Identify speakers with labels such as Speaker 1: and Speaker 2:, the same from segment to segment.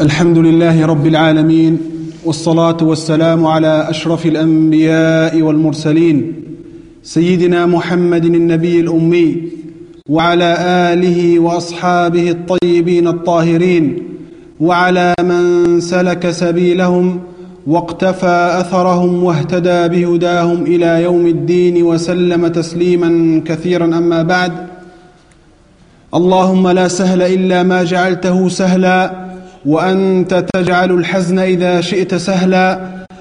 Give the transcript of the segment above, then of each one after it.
Speaker 1: الحمد لله رب العالمين والصلاة والسلام على أشرف الأنبياء والمرسلين سيدنا محمد النبي الأمي وعلى آله وأصحابه الطيبين الطاهرين وعلى من سلك سبيلهم واقتفى أثرهم واهتدى بهداهم إلى يوم الدين وسلم تسليما كثيرا أما بعد. اللهم لا سهل إلا ما جعلته سهلا وأنت تجعل الحزن إذا شئت سهلا.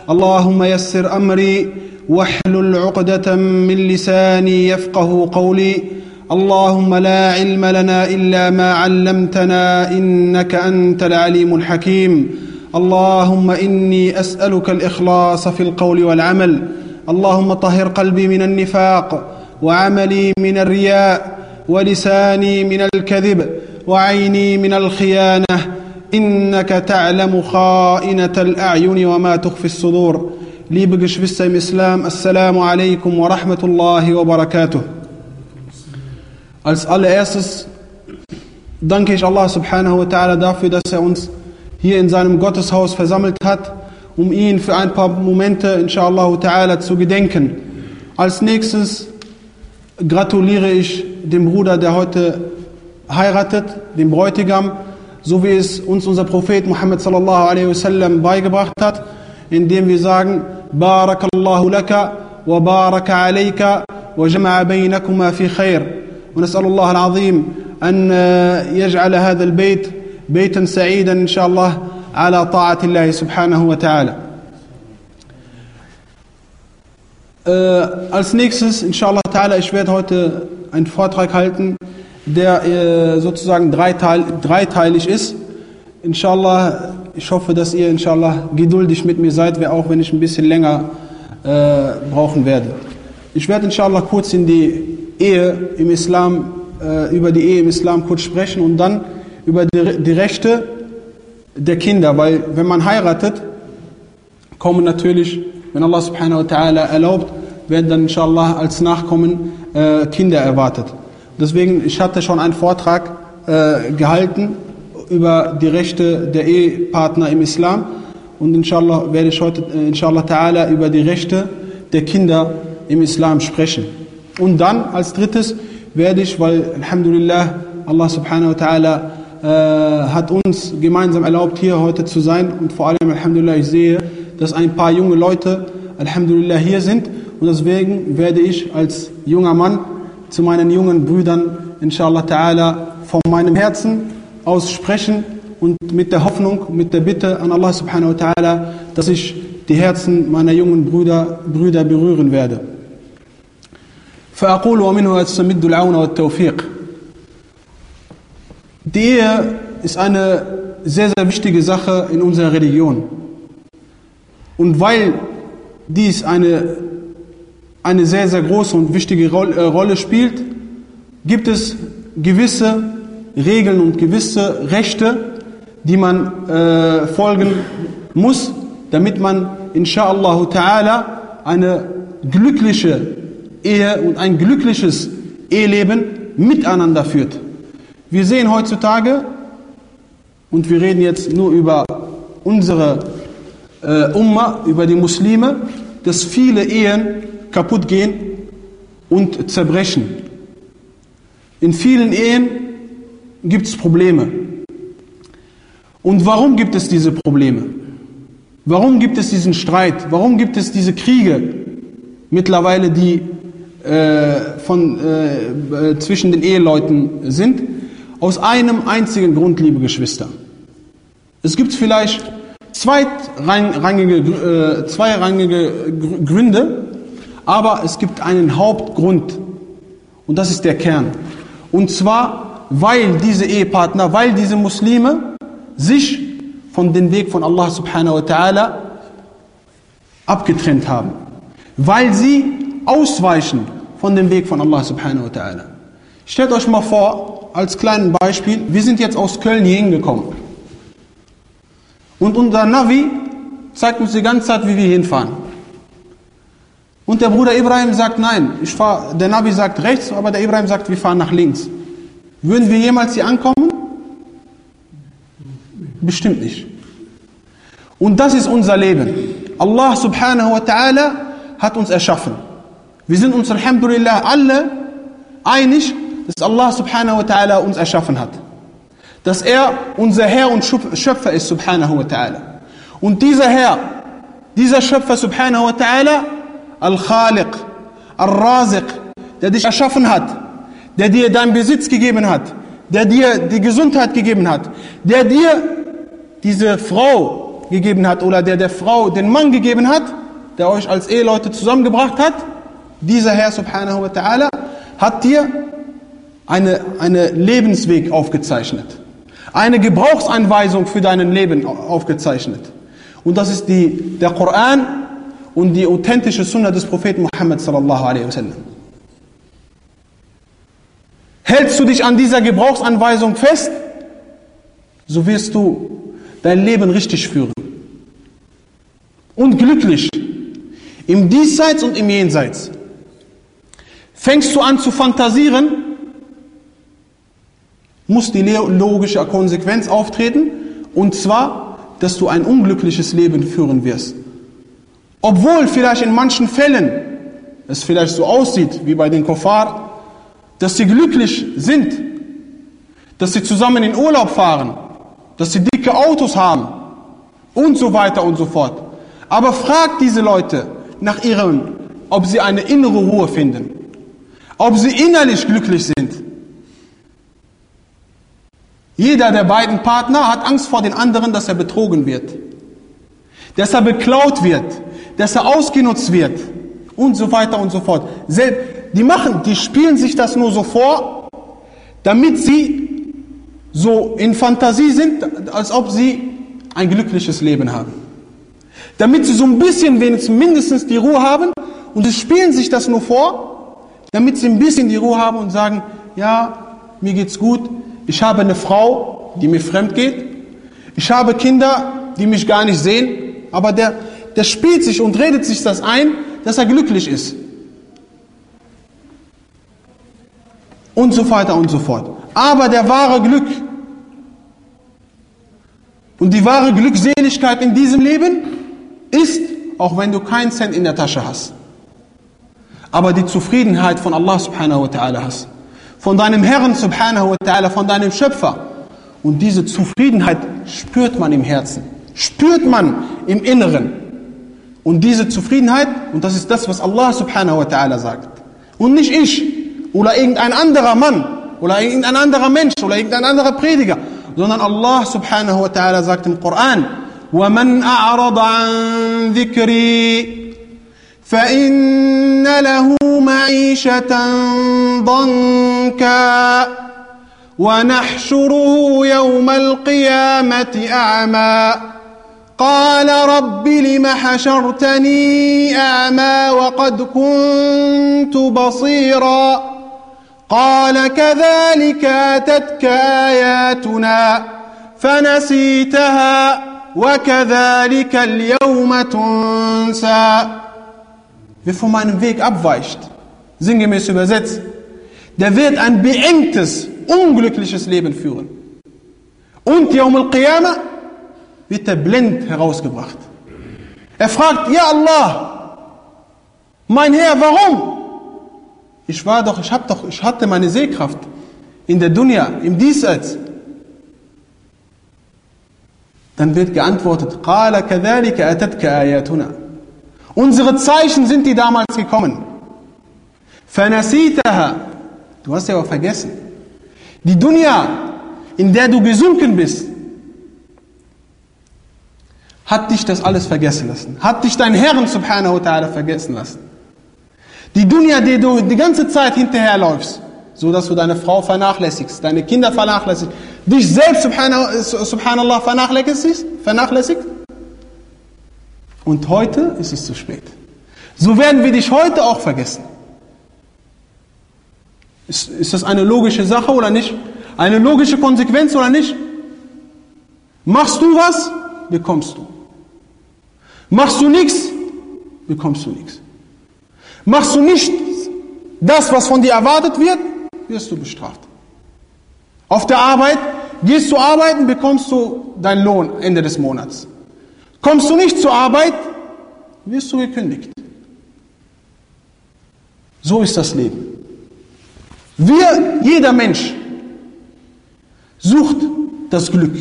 Speaker 1: اللهم يسر أمري واحلل عقدة من لساني يفقه قولي. اللهم لا علم لنا إلا ما علمتنا إنك أنت العليم الحكيم. اللهم إني أسألك الإخلاص في القول والعمل. اللهم طهر قلبي من النفاق وعملي من الرياء ولساني من الكذب وعيني من الخيانة إنك تعلم خائنة الأعين وما تخفي الصدور Liebe Geschwister im Islam, alaikum wa rahmatullahi wa barakatuh. Als allererstes danke ich Allah subhanahu wa ta'ala dafür, dass er uns hier in seinem Gotteshaus versammelt hat, um ihn für ein paar Momente, inshallah ta'ala, zu gedenken. Als nächstes gratuliere ich dem Bruder, der heute heiratet, dem Bräutigam, so wie es uns unser Prophet Muhammad sallallahu alaihi wasallam beigebracht hat, indem wir sagen, Barakallahu laka wa baraka alayka wa jama'a baynakuma fi khair. الله العظيم أن يجعل هذا البيت بيتا سعيدا إن شاء الله على طاعة الله سبحانه وتعالى äh, als nächstes, inshallah ta'ala, ich werde heute einen Vortrag halten, der äh, sozusagen dreiteil, dreiteilig ist. Inshallah, ich hoffe, dass ihr inshallah geduldig mit mir seid, auch wenn ich ein bisschen länger äh, brauchen werde. Ich werde inshallah kurz in die Ehe im Islam, äh, über die Ehe im Islam kurz sprechen und dann über die, die Rechte der Kinder, weil wenn man heiratet, kommen natürlich, wenn Allah subhanahu wa ta'ala erlaubt, werden dann inshallah als Nachkommen äh, Kinder erwartet. Deswegen, ich hatte schon einen Vortrag äh, gehalten über die Rechte der Ehepartner im Islam und inshallah werde ich heute äh, inshallah ta'ala über die Rechte der Kinder im Islam sprechen. Und dann als drittes werde ich, weil Alhamdulillah, Allah subhanahu wa ta'ala äh, hat uns gemeinsam erlaubt, hier heute zu sein. Und vor allem, Alhamdulillah, ich sehe, dass ein paar junge Leute, Alhamdulillah, hier sind. Und deswegen werde ich als junger Mann zu meinen jungen Brüdern, inshallah ta'ala, von meinem Herzen aus sprechen und mit der Hoffnung, mit der Bitte an Allah subhanahu wa ta'ala, dass ich die Herzen meiner jungen Brüder, Brüder berühren werde. فأقول ومنه أستمد العون والتوفيق Die Ehe ist eine sehr, sehr wichtige Sache in unserer Religion. Und weil dies eine, eine sehr, sehr große und wichtige Rolle spielt, gibt es gewisse Regeln und gewisse Rechte, die man äh, folgen muss, damit man inshallah ta'ala eine glückliche Ehe und ein glückliches Eheleben miteinander führt. Wir sehen heutzutage, und wir reden jetzt nur über unsere äh, Umma, über die Muslime, dass viele Ehen kaputt gehen und zerbrechen. In vielen Ehen gibt es Probleme. Und warum gibt es diese Probleme? Warum gibt es diesen Streit? Warum gibt es diese Kriege mittlerweile, die äh, von, äh, äh, zwischen den Eheleuten sind? Aus einem einzigen Grund, liebe Geschwister. Es gibt vielleicht zweitrangige, äh, zweirangige Gründe, aber es gibt einen Hauptgrund und das ist der Kern. Und zwar, weil diese Ehepartner, weil diese Muslime sich von dem Weg von Allah subhanahu wa ta'ala abgetrennt haben. Weil sie ausweichen von dem Weg von Allah subhanahu wa ta'ala. Stellt euch mal vor, als kleines Beispiel, wir sind jetzt aus Köln hier hingekommen. Und unser Navi zeigt uns die ganze Zeit, wie wir hinfahren. Und der Bruder Ibrahim sagt, nein, ich fahr, der Navi sagt rechts, aber der Ibrahim sagt, wir fahren nach links. Würden wir jemals hier ankommen? Bestimmt nicht. Und das ist unser Leben. Allah subhanahu wa ta'ala hat uns erschaffen. Wir sind uns Alhamdulillah alle einig, dass Allah subhanahu wa ta'ala uns erschaffen hat. Dass er unser Herr und Schöpfer ist subhanahu wa ta'ala. Und dieser Herr, dieser Schöpfer subhanahu wa ta'ala, Al-Khaliq, Al-Raziq, der dich erschaffen hat, der dir deinen Besitz gegeben hat, der dir die Gesundheit gegeben hat, der dir diese Frau gegeben hat oder der der Frau den Mann gegeben hat, der euch als Eheleute zusammengebracht hat, dieser Herr subhanahu wa ta'ala hat dir eine, eine Lebensweg aufgezeichnet. Eine Gebrauchsanweisung für dein Leben aufgezeichnet. Und das ist die, der Koran und die authentische Sunna des Propheten Muhammad sallallahu alaihi wasallam. Hältst du dich an dieser Gebrauchsanweisung fest, so wirst du dein Leben richtig führen. Und glücklich. Im Diesseits und im Jenseits. Fängst du an zu fantasieren, muss die logische Konsequenz auftreten, und zwar, dass du ein unglückliches Leben führen wirst. Obwohl vielleicht in manchen Fällen es vielleicht so aussieht, wie bei den Kofar, dass sie glücklich sind, dass sie zusammen in Urlaub fahren, dass sie dicke Autos haben und so weiter und so fort. Aber fragt diese Leute nach ihrem, ob sie eine innere Ruhe finden, ob sie innerlich glücklich sind. Jeder der beiden Partner hat Angst vor den anderen, dass er betrogen wird, dass er beklaut wird, dass er ausgenutzt wird und so weiter und so fort. Die machen, die spielen sich das nur so vor, damit sie so in Fantasie sind, als ob sie ein glückliches Leben haben. Damit sie so ein bisschen wenigstens mindestens die Ruhe haben und sie spielen sich das nur vor, damit sie ein bisschen die Ruhe haben und sagen, ja, mir geht's gut, ich habe eine Frau, die mir fremd geht, ich habe Kinder, die mich gar nicht sehen, aber der, der spielt sich und redet sich das ein, dass er glücklich ist. Und so weiter und so fort. Aber der wahre Glück und die wahre Glückseligkeit in diesem Leben ist, auch wenn du keinen Cent in der Tasche hast, aber die Zufriedenheit von Allah subhanahu wa ta'ala hast, von deinem Herrn subhanahu wa ta'ala, von deinem Schöpfer. Und diese Zufriedenheit spürt man im Herzen, spürt man im Inneren. Und diese Zufriedenheit, und das ist das, was Allah subhanahu wa ta'ala sagt. Und nicht ich oder irgendein anderer Mann oder irgendein anderer Mensch oder irgendein anderer Prediger, sondern Allah subhanahu wa ta'ala sagt im Koran, وَمَنْ أَعْرَضَ عَنْ ذِكْرِي فَإِنَّ لَهُ مَعِيشَةً ضَنْكًا ونحشره يوم القيامة أعمى قال رب لم حشرتني أعمى وقد كنت بصيرا قال كذلك أتتك آياتنا فنسيتها وكذلك اليوم تنسى Wer von meinem Weg abweicht, sinngemäß übersetzt, der wird ein beengtes, unglückliches Leben führen. Und Yawm al-Qiyamah wird er blind herausgebracht. Er fragt, ja Allah, mein Herr, warum? Ich war doch, ich hab doch, ich hatte meine Sehkraft in der Dunya, im Diesseits. Dann wird geantwortet, قال كذلك أتتك آياتنا. Unsere Zeichen sind die damals gekommen. فنسيتها. Du hast ja aber vergessen. Die Dunya, in der du gesunken bist, hat dich das alles vergessen lassen. Hat dich dein Herrn subhanahu wa ta'ala vergessen lassen. Die Dunya, die du die ganze Zeit hinterherläufst, so dass du deine Frau vernachlässigst, deine Kinder vernachlässigst, dich selbst subhanallah vernachlässigst, vernachlässigt. Und heute ist es zu spät. So werden wir dich heute auch vergessen. Ist, ist das eine logische Sache oder nicht? Eine logische Konsequenz oder nicht? Machst du was, bekommst du. Machst du nichts, bekommst du nichts. Machst du nicht das, was von dir erwartet wird, wirst du bestraft. Auf der Arbeit gehst du arbeiten, bekommst du deinen Lohn Ende des Monats. Kommst du nicht zur Arbeit, wirst du gekündigt. So ist das Leben. Wir, jeder Mensch, sucht das Glück.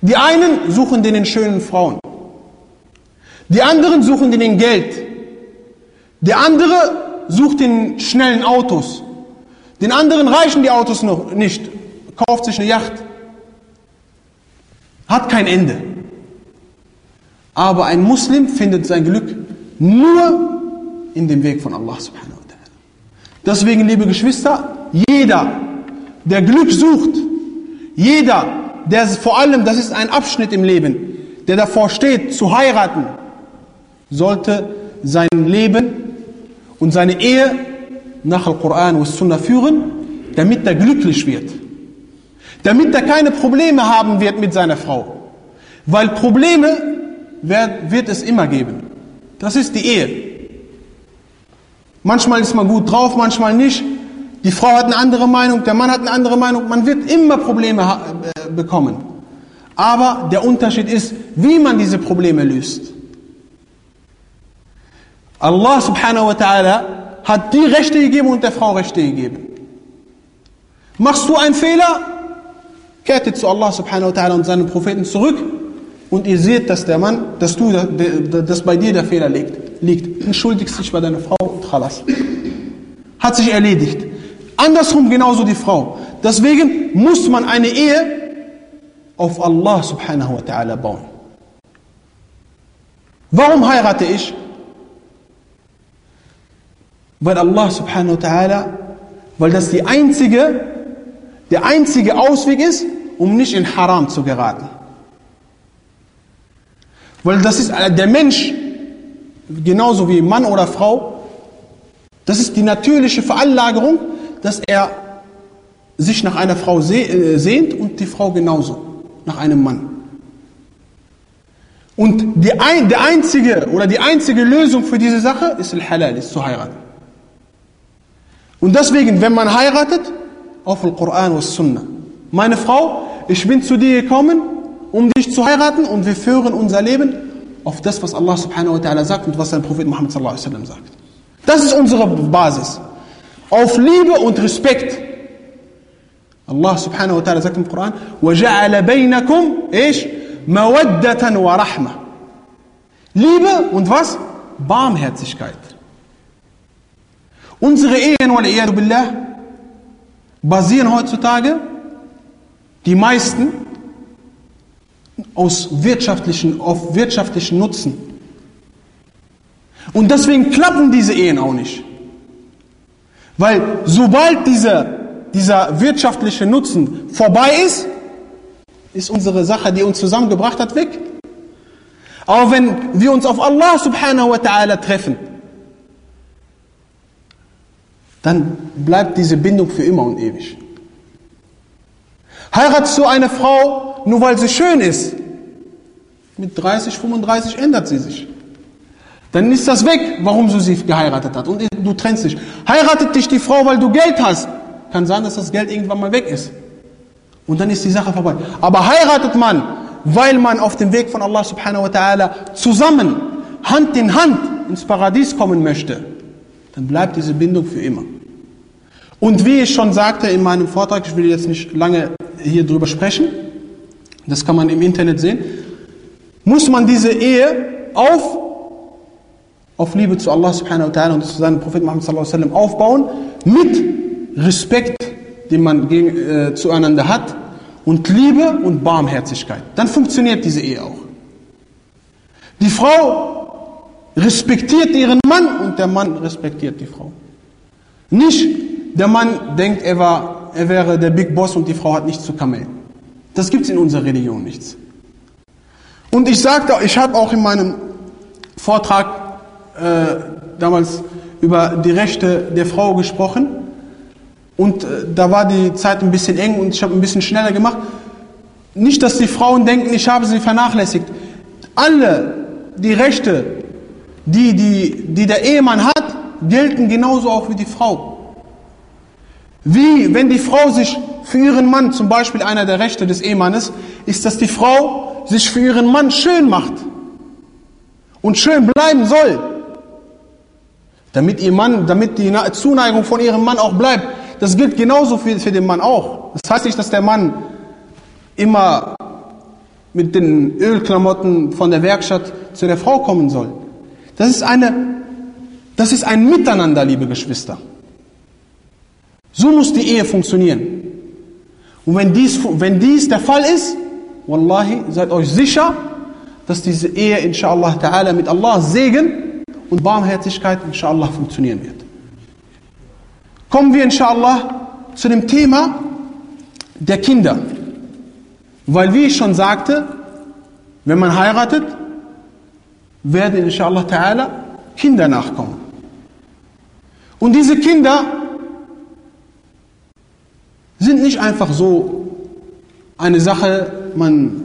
Speaker 1: Die einen suchen den schönen Frauen. Die anderen suchen den in Geld. Der andere sucht den schnellen Autos. Den anderen reichen die Autos noch nicht. Kauft sich eine Yacht. Hat kein Ende. Aber ein Muslim findet sein Glück nur in dem Weg von Allah subhanahu wa ta'ala. Deswegen, liebe Geschwister, jeder, der Glück sucht, jeder, der vor allem, das ist ein Abschnitt im Leben, der davor steht, zu heiraten, sollte sein Leben und seine Ehe nach Al-Quran und Sunnah führen, damit er glücklich wird. Damit er keine Probleme haben wird mit seiner Frau. Weil Probleme wird, es immer geben. Das ist die Ehe. Manchmal ist man gut drauf, manchmal nicht. Die Frau hat eine andere Meinung, der Mann hat eine andere Meinung. Man wird immer Probleme äh, bekommen. Aber der Unterschied ist, wie man diese Probleme löst. Allah subhanahu wa ta'ala hat die Rechte gegeben und der Frau Rechte gegeben. Machst du einen Fehler, kehrt zu Allah subhanahu wa ta'ala und seinen Propheten zurück und ihr seht, dass der Mann, dass du, dass bei dir der Fehler liegt. liegt. Entschuldigst dich bei deiner Frau und khalas. Hat sich erledigt. Andersrum genauso die Frau. Deswegen muss man eine Ehe auf Allah subhanahu wa ta'ala bauen. Warum heirate ich? Weil Allah subhanahu wa ta'ala, weil das die einzige, der einzige Ausweg ist, um nicht in Haram zu geraten. Weil das ist der Mensch, genauso wie Mann oder Frau, das ist die natürliche Veranlagerung, dass er sich nach einer Frau äh, sehnt und die Frau genauso, nach einem Mann. Und die, der einzige oder die einzige Lösung für diese Sache ist Al-Halal, ist zu heiraten. Und deswegen, wenn man heiratet, auf Al-Quran und Sunnah. Meine Frau, ich bin zu dir gekommen, um dich zu heiraten und wir führen unser Leben auf das, was Allah subhanahu wa ta'ala sagt und was sein Prophet Muhammad sallallahu alaihi wasallam sagt. Das ist unsere Basis. Auf Liebe und Respekt. Allah subhanahu wa ta'ala sagt im Koran, وَجَعَلَ بَيْنَكُمْ إيش? مَوَدَّةً وَرَحْمَةً Liebe und was? Barmherzigkeit. Unsere Ehen, billah, basieren heutzutage, die meisten, aus wirtschaftlichen, auf wirtschaftlichen Nutzen. Und deswegen klappen diese Ehen auch nicht. Weil sobald dieser, dieser wirtschaftliche Nutzen vorbei ist, ist unsere Sache, die uns zusammengebracht hat, weg. Aber wenn wir uns auf Allah subhanahu wa ta'ala treffen, dann bleibt diese Bindung für immer und ewig. Heiratest du eine Frau, nur weil sie schön ist? Mit 30, 35 ändert sie sich. Dann ist das weg, warum du sie geheiratet hast. Und du trennst dich. Heiratet dich die Frau, weil du Geld hast. Kann sein, dass das Geld irgendwann mal weg ist. Und dann ist die Sache vorbei. Aber heiratet man, weil man auf dem Weg von Allah subhanahu wa ta'ala zusammen, Hand in Hand ins Paradies kommen möchte, dann bleibt diese Bindung für immer. Und wie ich schon sagte in meinem Vortrag, ich will jetzt nicht lange hier drüber sprechen, das kann man im Internet sehen, muss man diese Ehe auf, auf Liebe zu Allah subhanahu wa ta'ala und zu seinem Propheten Muhammad sallallahu alaihi wasallam aufbauen, mit Respekt, den man gegen, äh, zueinander hat, und Liebe und Barmherzigkeit. Dann funktioniert diese Ehe auch. Die Frau respektiert ihren Mann und der Mann respektiert die Frau. Nicht der Mann denkt, er, war, er wäre der Big Boss und die Frau hat nichts zu kamellen. Das gibt es in unserer Religion nichts. Und ich sagte, ich habe auch in meinem Vortrag äh, damals über die Rechte der Frau gesprochen. Und äh, da war die Zeit ein bisschen eng und ich habe ein bisschen schneller gemacht. Nicht, dass die Frauen denken, ich habe sie vernachlässigt. Alle die Rechte, die, die, die der Ehemann hat, gelten genauso auch wie die Frau. Wie, wenn die Frau sich für ihren Mann, zum Beispiel einer der Rechte des Ehemannes, ist, dass die Frau sich für ihren Mann schön macht und schön bleiben soll. Damit ihr Mann, damit die Zuneigung von ihrem Mann auch bleibt. Das gilt genauso für, für den Mann auch. Das heißt nicht, dass der Mann immer mit den Ölklamotten von der Werkstatt zu der Frau kommen soll. Das ist eine, das ist ein Miteinander, liebe Geschwister. So muss die Ehe funktionieren. Und wenn dies, wenn dies der Fall ist, Wallahi, seid euch sicher, dass diese Ehe, inshallah ta'ala, mit Allah Segen und Barmherzigkeit, inshallah, funktionieren wird. Kommen wir, inshallah, zu dem Thema der Kinder. Weil, wie ich schon sagte, wenn man heiratet, werden, inshallah ta'ala, Kinder nachkommen. Und diese Kinder sind nicht einfach so eine Sache, man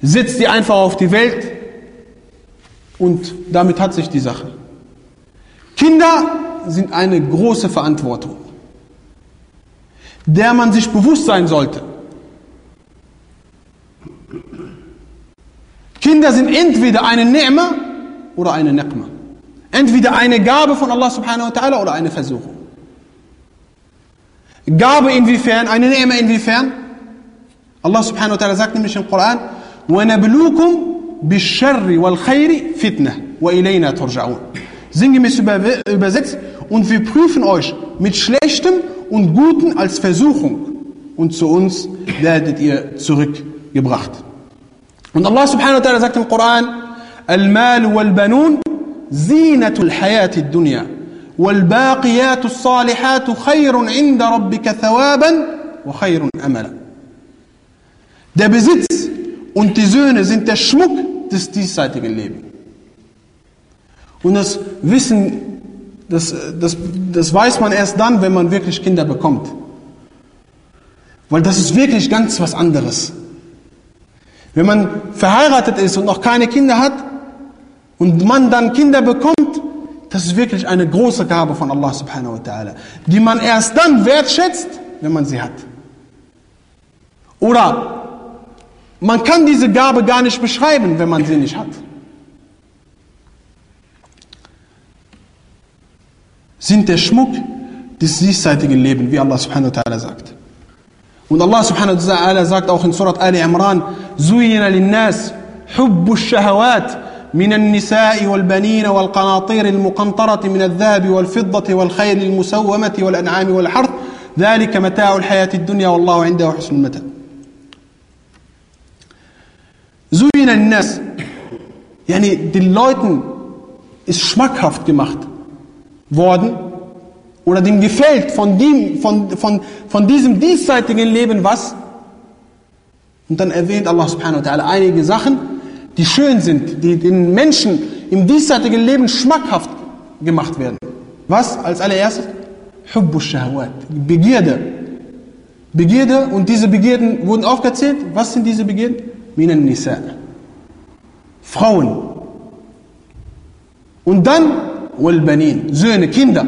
Speaker 1: setzt die einfach auf die Welt und damit hat sich die Sache. Kinder sind eine große Verantwortung, der man sich bewusst sein sollte. Kinder sind entweder eine Ni'ma oder eine Niqma. Entweder eine Gabe von Allah subhanahu wa ta'ala oder eine Versuchung. Gabe inwiefern? Eine Ni'ma inwiefern? Allah subhanahu wa ta'ala sagt nämlich im Koran, وَنَبْلُوكُمْ بِالشَّرِّ وَالْخَيْرِ فِتْنَةً وَإِلَيْنَا تُرْجَعُونَ Sinngemäß übersetzt, und wir prüfen euch mit Schlechtem und Guten als Versuchung und zu uns werdet ihr zurückgebracht. Subhanahu wa ta'ala sagt im Koran, المال والبنون زينة الحياة الدنيا والباقيات الصالحات خير عند ربك ثوابا وخير أملا Der Besitz und die Söhne sind der Schmuck des diesseitigen Lebens. Und das Wissen, das, das, das weiß man erst dann, wenn man wirklich Kinder bekommt. Weil das ist wirklich ganz was anderes. Wenn man verheiratet ist und noch keine Kinder hat und man dann Kinder bekommt, das ist wirklich eine große Gabe von Allah subhanahu wa ta'ala, die man erst dann wertschätzt, wenn man sie hat. Oder man kann diese Gabe gar nicht beschreiben, wenn man sie nicht hat. Sind der Schmuck des diesseitigen Lebens, wie Allah subhanahu wa ta'ala sagt. Und Allah subhanahu wa ta'ala sagt auch in Surat Ali Imran, زُيِّنَ لِلنَّاسِ حُبُّ الشَّهَوَاتِ من النساء والبنين والقناطير المقنطرة من الذهب والفضة والخيل المسومة والأنعام والحرث. ذلك متاع الحياة الدنيا والله عنده حسن المتاع. زين الناس يعني den Leuten ist schmackhaft gemacht worden. Oder denen gefällt von, dem, von, von, von diesem diesseitigen Leben was? Und dann erwähnt Allah subhanahu wa ta'ala einige Sachen, die schön sind, die den Menschen im diesseitigen Leben schmackhaft gemacht werden. Was als allererstes? Hubbu Shahwat, Begierde. Begierde und diese Begierden wurden aufgezählt. Was sind diese Begierden? Minan Nisa. Frauen. Und dann Wal Söhne, Kinder.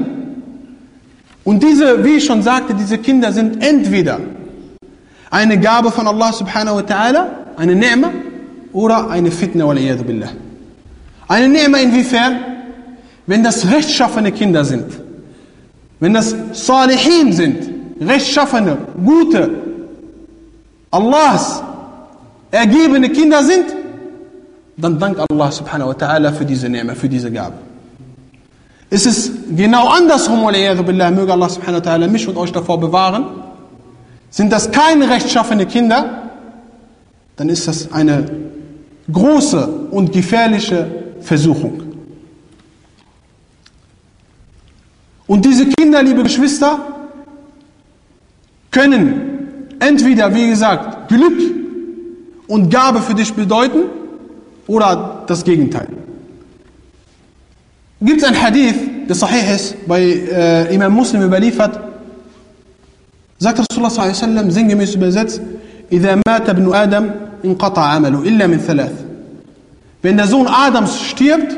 Speaker 1: Und diese, wie ich schon sagte, diese Kinder sind entweder eine Gabe von Allah subhanahu wa ta'ala, eine Ni'ma, oder eine Fitna, waliyadu billah. Eine Ni'ma inwiefern? Wenn das rechtschaffene Kinder sind. Wenn das Salihin sind, rechtschaffene, gute, Allahs ergebene Kinder sind, dann dankt Allah subhanahu wa ta'ala für diese Ni'ma, für diese Gabe. Ist es genau andersrum, billah, möge Allah subhanahu wa ta'ala mich und euch davor bewahren, sind das keine rechtschaffene Kinder, dann ist das eine große und gefährliche Versuchung. Und diese Kinder, liebe Geschwister, können entweder, wie gesagt, Glück und Gabe für dich bedeuten oder das Gegenteil. Gibt es ein Hadith, der sahih ist, bei äh, Imam Muslim überliefert, sagt Rasulullah sallallahu sinngemäß übersetzt, إذا مات ابن آدم انقطع عمله إلا من ثلاث. Wenn der Sohn Adams stirbt,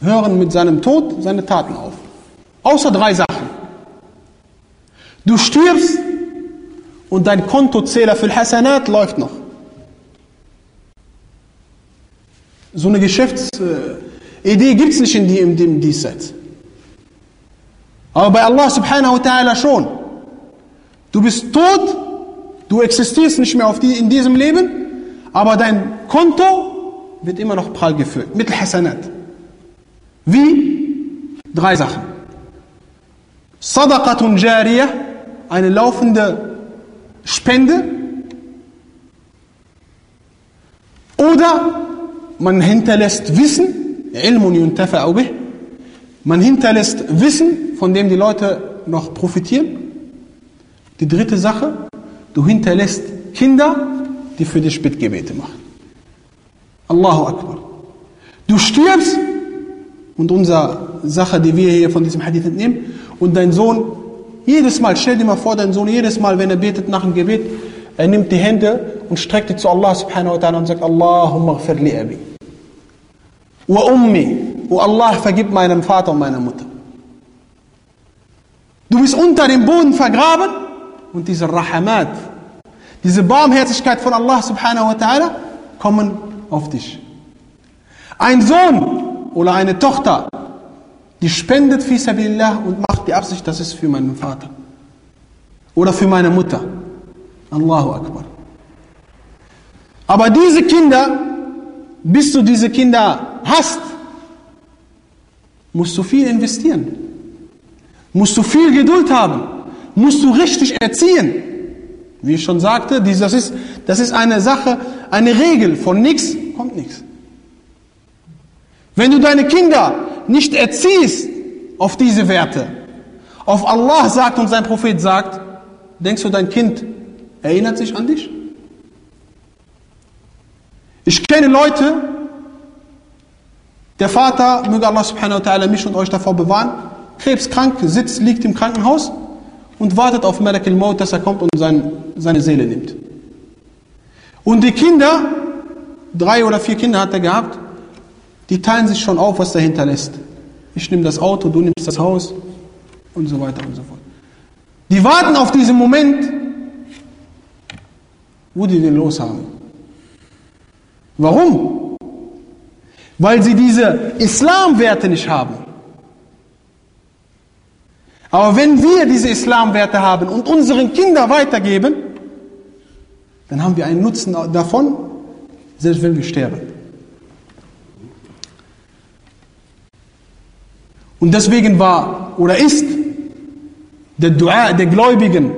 Speaker 1: hören mit seinem Tod seine Taten auf. Außer drei Sachen. Du stirbst und dein Kontozähler für Hasanat läuft noch. So eine Geschäftsidee gibt es nicht in, in dem Diesseits. Aber bei Allah subhanahu wa ta'ala schon. Du bist tot, du existierst nicht mehr auf die, in diesem Leben, aber dein Konto wird immer noch prall gefüllt, mit Hasanat. Wie? Drei Sachen. Sadaqatun Jariyah, eine laufende Spende. Oder man hinterlässt Wissen, Ilmun yuntafa'u bih. Man hinterlässt Wissen, von dem die Leute noch profitieren. Die dritte Sache, du hinterlässt Kinder, die für dich Bittgebete machen. Allahu Akbar. Du stirbst und unsere Sache, die wir hier von diesem Hadith entnehmen, und dein Sohn, jedes Mal, stell dir mal vor, dein Sohn, jedes Mal, wenn er betet nach dem Gebet, er nimmt die Hände und streckt die zu Allah subhanahu wa ta'ala und sagt, Allahumma ghfir li abi. Wa ummi. O Allah, vergib meinem Vater und meiner Mutter. Du bist unter dem Boden vergraben und diese Rahamat, diese Barmherzigkeit von Allah subhanahu wa ta'ala kommen auf dich. Ein Sohn oder eine Tochter, die spendet fi sabilillah und macht die Absicht, das ist für meinen Vater oder für meine Mutter. Allahu Akbar. Aber diese Kinder, bis du diese Kinder hast, musst du viel investieren. Musst du viel Geduld haben. Musst du richtig erziehen. Wie ich schon sagte, das ist, das ist eine Sache, eine Regel. Von nichts kommt nichts. Wenn du deine Kinder nicht erziehst auf diese Werte, auf Allah sagt und sein Prophet sagt, denkst du, dein Kind erinnert sich an dich? Ich kenne Leute, der Vater, möge Allah subhanahu wa ta'ala mich und euch davor bewahren, krebskrank, sitzt, liegt im Krankenhaus und wartet auf Malak al-Maut, dass er kommt und sein, seine Seele nimmt. Und die Kinder, drei oder vier Kinder hat er gehabt, die teilen sich schon auf, was er hinterlässt. Ich nehme das Auto, du nimmst das Haus und so weiter und so fort. Die warten auf diesen Moment, wo die den los haben. Warum? weil sie diese Islamwerte nicht haben. Aber wenn wir diese Islamwerte haben und unseren Kindern weitergeben, dann haben wir einen Nutzen davon, selbst wenn wir sterben. Und deswegen war oder ist der Dua der Gläubigen,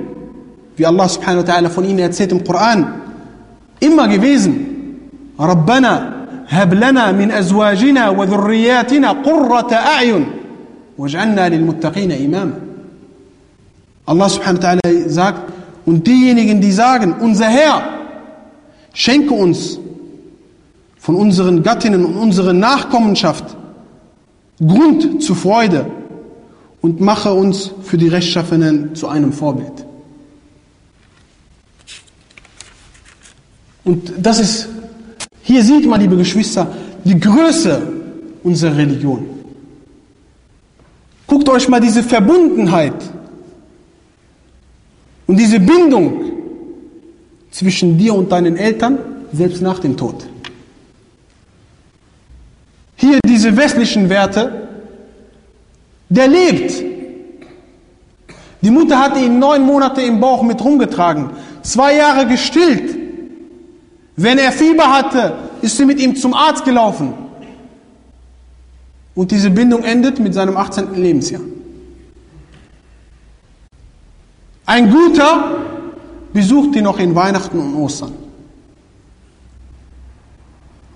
Speaker 1: wie Allah subhanahu wa ta'ala von ihnen erzählt im Koran, immer gewesen, Rabbana هب لنا من أزواجنا وذرياتنا قرة أعين واجعلنا للمتقين إماما Allah subhanahu wa ta'ala sagt, und diejenigen, die sagen, unser Herr, schenke uns von unseren Gattinnen und unserer Nachkommenschaft Grund zur Freude und mache uns für die Rechtschaffenen zu einem Vorbild. Und das ist, hier sieht man, liebe Geschwister, die Größe unserer Religion. Guckt euch mal diese Verbundenheit und diese Bindung zwischen dir und deinen Eltern, selbst nach dem Tod. Hier diese westlichen Werte, der lebt. Die Mutter hatte ihn neun Monate im Bauch mit rumgetragen, zwei Jahre gestillt. Wenn er Fieber hatte, ist sie mit ihm zum Arzt gelaufen. Und diese Bindung endet mit seinem 18. Lebensjahr. Ein Guter besucht ihn noch in Weihnachten und Ostern.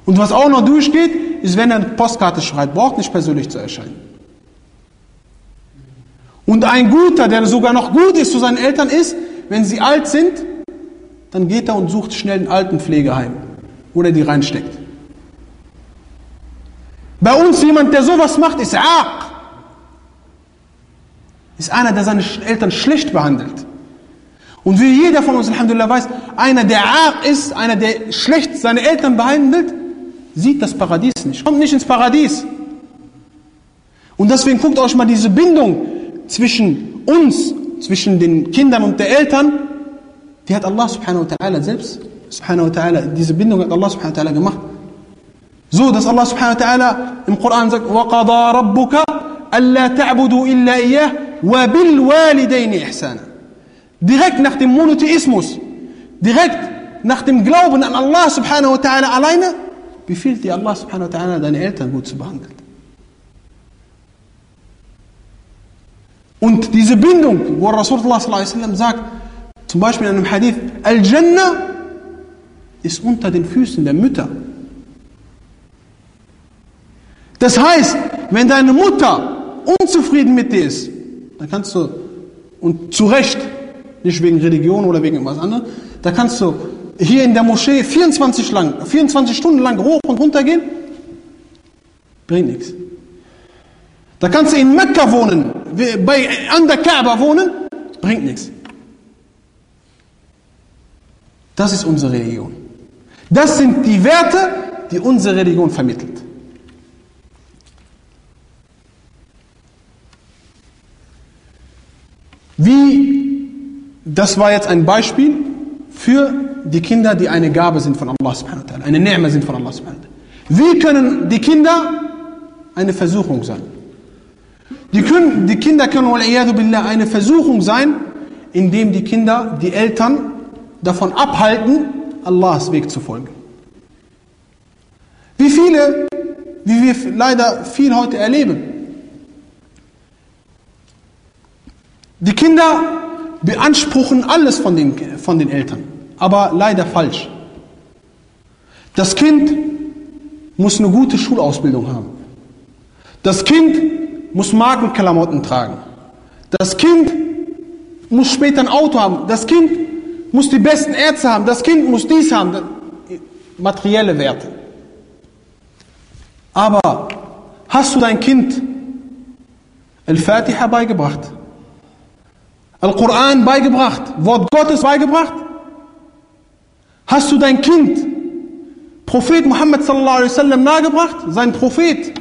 Speaker 1: Und was auch noch durchgeht, ist, wenn er eine Postkarte schreibt, braucht nicht persönlich zu erscheinen. Und ein Guter, der sogar noch gut ist zu seinen Eltern, ist, wenn sie alt sind, dann geht er und sucht schnell ein Altenpflegeheim, wo er die reinsteckt. Bei uns jemand, der sowas macht, ist Aq. Ist einer, der seine Eltern schlecht behandelt. Und wie jeder von uns, Alhamdulillah, weiß, einer, der Aq ist, einer, der schlecht seine Eltern behandelt, sieht das Paradies nicht, kommt nicht ins Paradies. Und deswegen guckt euch mal diese Bindung zwischen uns, zwischen den Kindern und den Eltern, die hat Allah subhanahu wa ta'ala selbst, subhanahu wa ta'ala, diese Bindung hat Allah subhanahu wa ta'ala gemacht. So, dass Allah subhanahu wa ta'ala im Koran sagt, وَقَضَى رَبُّكَ أَلَّا تَعْبُدُوا إِلَّا إِيَّهِ وَبِالْوَالِدَيْنِ إِحْسَانًا Direkt nach dem Monotheismus, direkt nach dem Glauben an Allah subhanahu wa ta'ala alleine, befiehlt dir Allah subhanahu wa ta'ala, deine Eltern gut zu behandeln. Und diese Bindung, wo Rasulullah sallallahu alaihi wasallam sagt, zum Beispiel in einem Hadith, Al-Jannah ist unter den Füßen der Mütter. Das heißt, wenn deine Mutter unzufrieden mit dir ist, dann kannst du, und zu Recht, nicht wegen Religion oder wegen was anderem, da kannst du hier in der Moschee 24, lang, 24 Stunden lang hoch und runter gehen, bringt nichts. Da kannst du in Mekka wohnen, bei, an der Kaaba wohnen, bringt nichts. Das ist unsere Religion. Das sind die Werte, die unsere Religion vermittelt. Wie, das war jetzt ein Beispiel für die Kinder, die eine Gabe sind von Allah subhanahu wa ta'ala, eine Ni'ma sind von Allah subhanahu wa ta'ala. Wie können die Kinder eine Versuchung sein? Die, können, die Kinder können eine Versuchung sein, indem die Kinder die Eltern davon abhalten, Allahs Weg zu folgen. Wie viele, wie wir leider viel heute erleben. Die Kinder beanspruchen alles von den, von den Eltern, aber leider falsch. Das Kind muss eine gute Schulausbildung haben. Das Kind muss Markenklamotten tragen. Das Kind muss später ein Auto haben. Das Kind muss die besten Ärzte haben. Das Kind muss dies haben. Materielle Werte. Aber hast du dein Kind Al-Fatiha beigebracht? Al-Quran beigebracht? Wort Gottes beigebracht? Hast du dein Kind Prophet Muhammad sallallahu alaihi wasallam nahegebracht? Sein Prophet?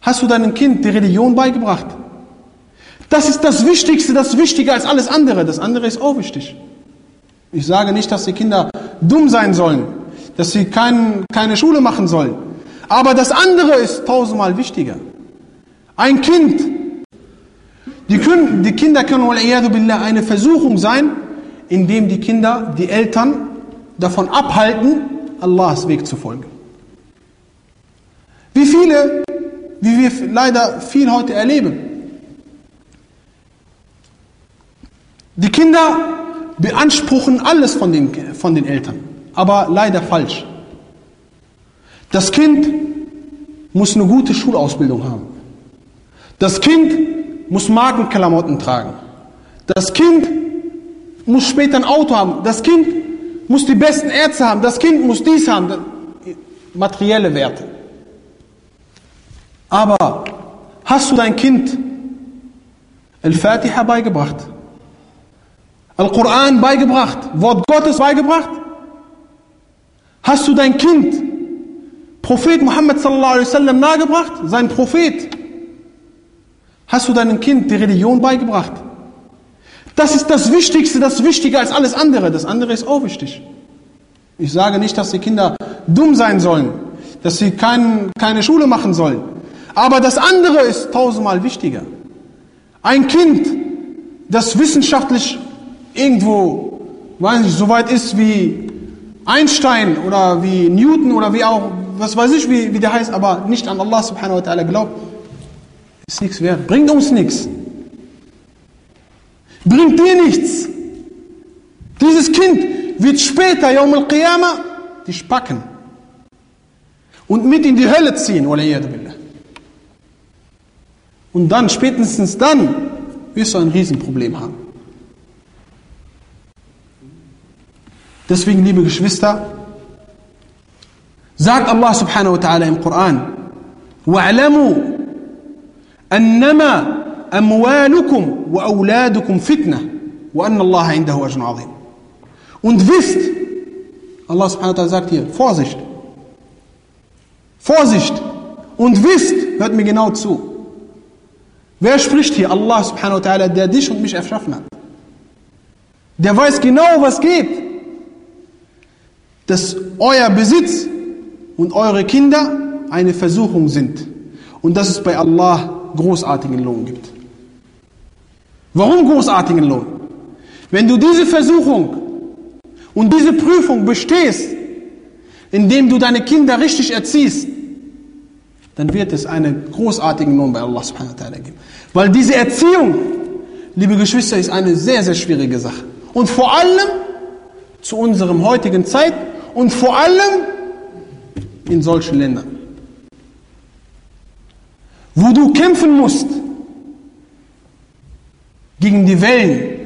Speaker 1: Hast du deinem Kind die Religion beigebracht? Das ist das Wichtigste, das ist wichtiger als alles andere. Das andere ist auch wichtig. Ich sage nicht, dass die Kinder dumm sein sollen, dass sie kein, keine Schule machen sollen. Aber das andere ist tausendmal wichtiger. Ein Kind, die, können, die Kinder können billah, eine Versuchung sein, indem die Kinder die Eltern davon abhalten, Allahs Weg zu folgen. Wie viele, wie wir leider viel heute erleben. Die Kinder beanspruchen alles von den, von den Eltern, aber leider falsch. Das Kind muss eine gute Schulausbildung haben. Das Kind muss Markenklamotten tragen. Das Kind muss später ein Auto haben. Das Kind muss die besten Ärzte haben. Das Kind muss dies haben. Materielle Werte. Aber hast du dein Kind Al-Fatiha beigebracht? Al-Quran beigebracht? Wort Gottes beigebracht? Hast du dein Kind Prophet Muhammad sallallahu alaihi wasallam nahegebracht? Sein Prophet. Hast du deinem Kind die Religion beigebracht? Das ist das Wichtigste, das ist wichtiger als alles andere. Das andere ist auch wichtig. Ich sage nicht, dass die Kinder dumm sein sollen, dass sie kein, keine Schule machen sollen. Aber das andere ist tausendmal wichtiger. Ein Kind, das wissenschaftlich irgendwo, weiß nicht, so weit ist wie Einstein oder wie Newton oder wie auch, was weiß ich, wie, wie der heißt, aber nicht an Allah subhanahu wa ta'ala glaubt, ist nichts wert. Bringt uns nichts. Bringt dir nichts. Dieses Kind wird später, Yawm al-Qiyamah, dich packen und mit in die Hölle ziehen, billah. Und dann, spätestens dann, wirst du ein Riesenproblem haben. Deswegen, liebe Geschwister, sagt Allah subhanahu wa ta'ala im Koran, وَاعْلَمُوا أَنَّمَا أَمْوَالُكُمْ وَأَوْلَادُكُمْ فِتْنَةٌ وَأَنَّ اللَّهَ عِنْدَهُ أَجْرٌ عَظِيمٌ Und wisst, Allah subhanahu wa ta'ala sagt hier, Vorsicht, Vorsicht und wisst, hört mir genau zu. Wer spricht hier? Allah subhanahu wa ta'ala, der dich und mich erschaffen hat der weiß genau, was geht, dass euer Besitz und eure Kinder eine Versuchung sind und dass es bei Allah großartigen Lohn gibt. Warum großartigen Lohn? Wenn du diese Versuchung und diese Prüfung bestehst, indem du deine Kinder richtig erziehst, dann wird es einen großartigen Lohn bei Allah subhanahu wa ta'ala geben. Weil diese Erziehung, liebe Geschwister, ist eine sehr, sehr schwierige Sache. Und vor allem zu unserem heutigen Zeit und vor allem in solchen Ländern, wo du kämpfen musst gegen die Wellen,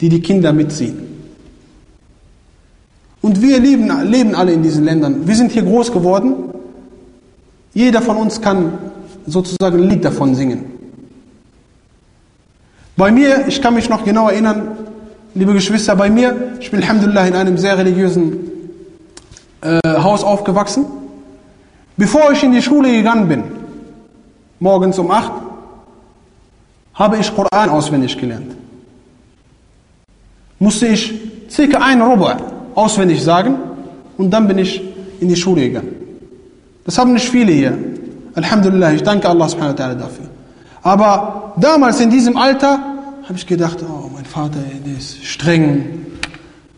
Speaker 1: die die Kinder mitziehen. Und wir leben, leben alle in diesen Ländern. Wir sind hier groß geworden. Jeder von uns kann sozusagen ein Lied davon singen. Bei mir, ich kann mich noch genau erinnern, liebe Geschwister, bei mir, ich bin Alhamdulillah in einem sehr religiösen äh, Haus aufgewachsen. Bevor ich in die Schule gegangen bin, morgens um acht, habe ich Koran auswendig gelernt. Musste ich circa ein Ruba auswendig sagen und dann bin ich in die Schule gegangen. Das haben nicht viele hier. Alhamdulillah, ich danke Allah subhanahu wa ta'ala dafür. Aber damals in diesem Alter habe ich gedacht, oh, Vater, der ist streng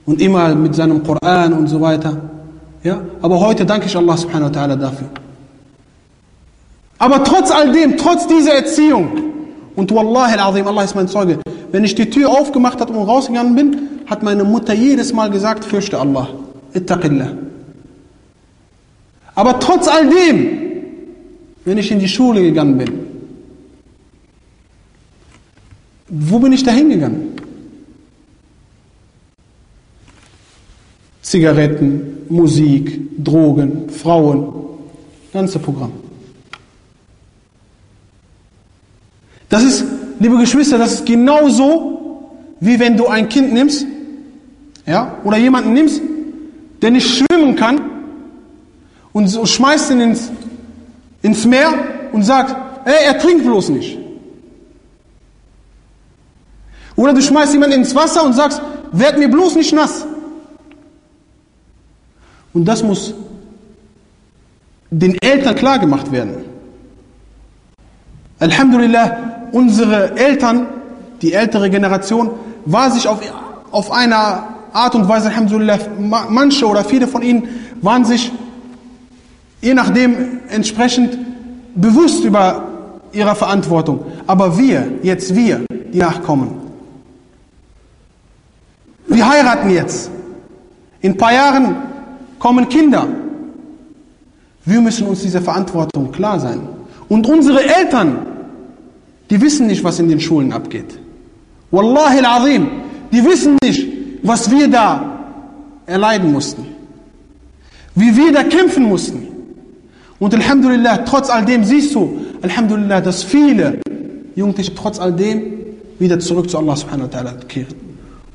Speaker 1: und immer mit seinem Koran und so weiter. Ja, aber heute danke ich Allah subhanahu wa ta'ala dafür. Aber trotz all dem, trotz dieser Erziehung, und Wallahi al-Azim, Allah ist mein Zeuge, wenn ich die Tür aufgemacht habe und rausgegangen bin, hat meine Mutter jedes Mal gesagt, fürchte Allah, ittaqillah. Aber trotz all dem, wenn ich in die Schule gegangen bin, wo bin ich da hingegangen? Zigaretten, Musik, Drogen, Frauen, ganze Programm. Das ist, liebe Geschwister, das ist genauso, wie wenn du ein Kind nimmst, ja, oder jemanden nimmst, der nicht schwimmen kann und so schmeißt ihn ins, ins Meer und sagt, ey, er trinkt bloß nicht. Oder du schmeißt jemanden ins Wasser und sagst, werd mir bloß nicht nass. Und das muss den Eltern klar gemacht werden. Alhamdulillah, unsere Eltern, die ältere Generation, war sich auf, auf einer Art und Weise, Alhamdulillah, manche oder viele von ihnen waren sich je nachdem entsprechend bewusst über ihre Verantwortung. Aber wir, jetzt wir, die nachkommen, wir heiraten jetzt. In ein paar Jahren kommen Kinder. Wir müssen uns dieser Verantwortung klar sein. Und unsere Eltern, die wissen nicht, was in den Schulen abgeht. Wallahi al-Azim, die wissen nicht, was wir da erleiden mussten. Wie wir da kämpfen mussten. Und Alhamdulillah, trotz all dem siehst du, Alhamdulillah, dass viele Jugendliche trotz all dem wieder zurück zu Allah subhanahu wa ta'ala kehren.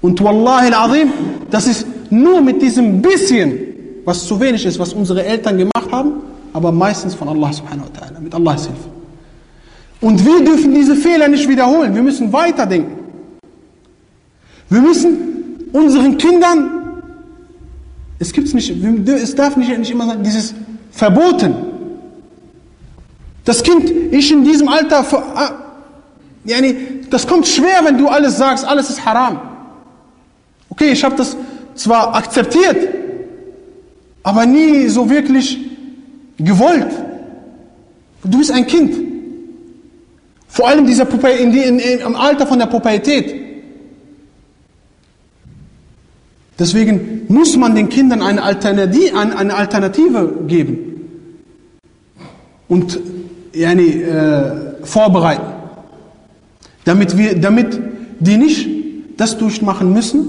Speaker 1: Und Wallahi al-Azim, das ist nur mit diesem bisschen, was zu wenig ist, was unsere Eltern gemacht haben, aber meistens von Allah subhanahu wa ta'ala, mit Allahs Hilfe. Und wir dürfen diese Fehler nicht wiederholen. Wir müssen weiterdenken. Wir müssen unseren Kindern, es gibt's nicht, es darf nicht, nicht immer sein, dieses Verboten. Das Kind ist in diesem Alter, ah, das kommt schwer, wenn du alles sagst, alles ist haram. Okay, ich habe das zwar akzeptiert, aber nie so wirklich gewollt. Du bist ein Kind. Vor allem dieser Puppe, in die, in, in, im Alter von der Pubertät. Deswegen muss man den Kindern eine Alternative, eine Alternative geben und yani, äh, vorbereiten, damit, wir, damit die nicht das durchmachen müssen,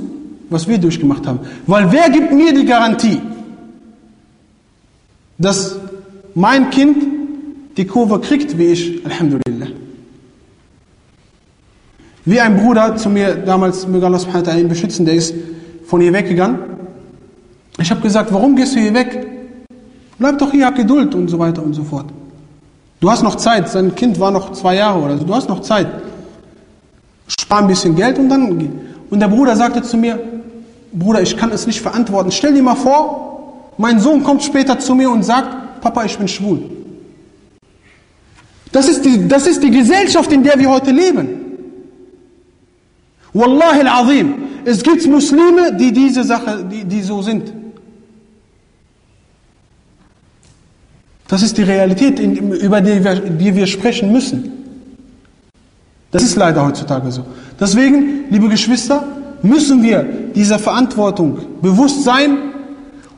Speaker 1: was wir durchgemacht haben. Weil wer gibt mir die Garantie, dass mein Kind die Kurve kriegt wie ich, Alhamdulillah. Wie ein Bruder zu mir damals, möge Allah subhanahu wa ta'ala ihn beschützen, der ist von hier weggegangen. Ich habe gesagt, warum gehst du hier weg? Bleib doch hier, hab Geduld und so weiter und so fort. Du hast noch Zeit, sein Kind war noch zwei Jahre oder so, du hast noch Zeit. Spar ein bisschen Geld und dann geh. Und der Bruder sagte zu mir, Bruder, ich kann es nicht verantworten. Stell dir mal vor, mein Sohn kommt später zu mir und sagt, Papa, ich bin schwul. Das ist die, das ist die Gesellschaft, in der wir heute leben. Wallahi al-Azim, es gibt Muslime, die diese Sache, die, die so sind. Das ist die Realität, über die wir, die wir sprechen müssen. Das ist leider heutzutage so. Deswegen, liebe Geschwister, müssen wir dieser Verantwortung bewusst sein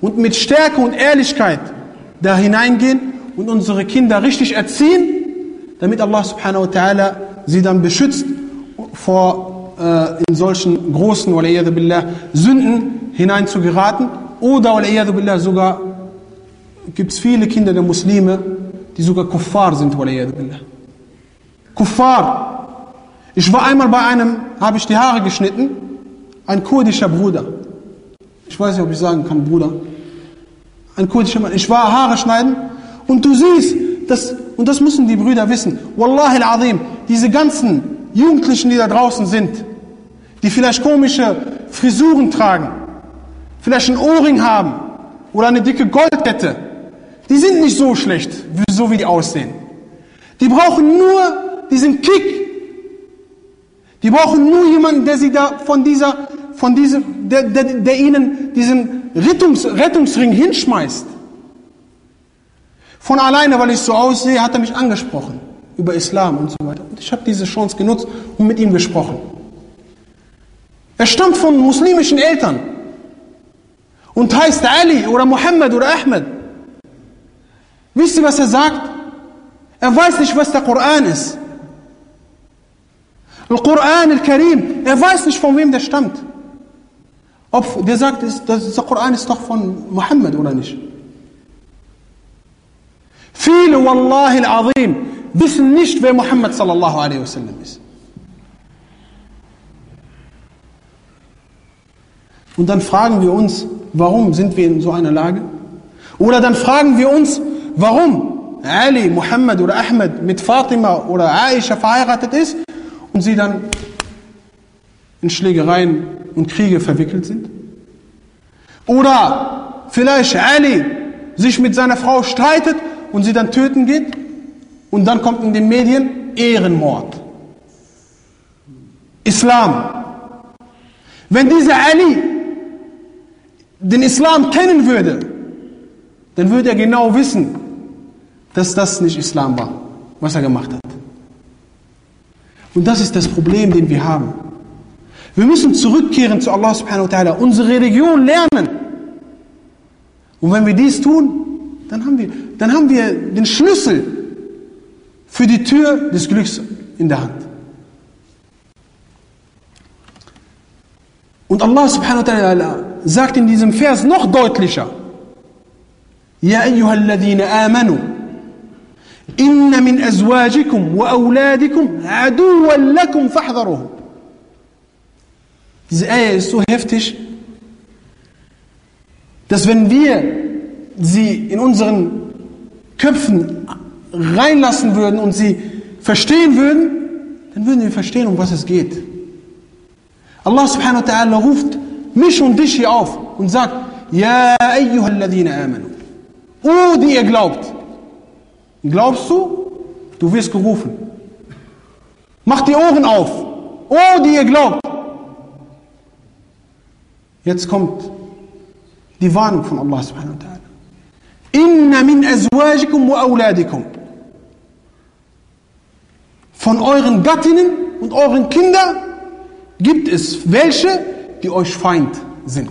Speaker 1: und mit Stärke und Ehrlichkeit da hineingehen und unsere Kinder richtig erziehen, damit Allah subhanahu wa ta'ala sie dann beschützt vor äh, in solchen großen billah, Sünden hineinzugeraten oder billah, sogar gibt es viele Kinder der Muslime, die sogar Kuffar sind. Billah. Kuffar. Ich war einmal bei einem, habe ich die Haare geschnitten, ein kurdischer Bruder. Ich weiß nicht, ob ich sagen kann, Bruder. Ein kurdischer Mann. Ich war Haare schneiden und du siehst, das, und das müssen die Brüder wissen. Wallahi al-Azim, diese ganzen Jugendlichen, die da draußen sind, die vielleicht komische Frisuren tragen, vielleicht einen Ohrring haben oder eine dicke Goldkette, die sind nicht so schlecht, so wie die aussehen. Die brauchen nur diesen Kick. Die brauchen nur jemanden, der sie da von dieser, von diesem, der, der, der ihnen diesen Rettungs, Rettungsring hinschmeißt. Von alleine, weil ich so aussehe, hat er mich angesprochen über Islam und so weiter. Und ich habe diese Chance genutzt und mit ihm gesprochen. Er stammt von muslimischen Eltern und heißt Ali oder Muhammad oder Ahmed. Wisst ihr, was er sagt? Er weiß nicht, was der Koran ist. Der Koran, al-Karim, er weiß nicht, von wem der stammt. Ob der sagt, der Koran ist doch von Muhammad oder nicht. Viele, Wallahi al-Azim, wissen nicht, wer Muhammad sallallahu alaihi wasallam ist. Und dann fragen wir uns, warum sind wir in so einer Lage? Oder dann fragen wir uns, warum Ali, Muhammad oder Ahmed mit Fatima oder Aisha verheiratet ist und sie dann in Schlägereien und Kriege verwickelt sind? Oder vielleicht Ali sich mit seiner Frau streitet und sie dann töten geht und dann kommt in den Medien Ehrenmord. Islam. Wenn dieser Ali den Islam kennen würde, dann würde er genau wissen, dass das nicht Islam war, was er gemacht hat. Und das ist das Problem, den wir haben. Wir müssen zurückkehren zu Allah subhanahu wa ta'ala, unsere Religion lernen. Und wenn wir dies tun, dann haben wir, dann haben wir den Schlüssel für die Tür des Glücks in der Hand. Und Allah subhanahu wa ta'ala sagt in diesem Vers noch deutlicher, يا أيها الذين آمنوا إن من أزواجكم وأولادكم عدوا لكم فاحذروه diese Eier ist so heftig, dass wenn wir sie in unseren Köpfen reinlassen würden und sie verstehen würden, dann würden wir verstehen, um was es geht. Allah subhanahu wa ta'ala ruft mich und dich hier auf und sagt, Ja ayyuhalladhina amanu. Oh, die ihr glaubt. Glaubst du? Du wirst gerufen. Mach die Ohren auf. Oh, die ihr glaubt. Jetzt kommt die Warnung von Allah subhanahu wa ta'ala. Inna min azwajikum wa awladikum. Von euren Gattinnen und euren Kindern gibt es welche, die euch Feind sind.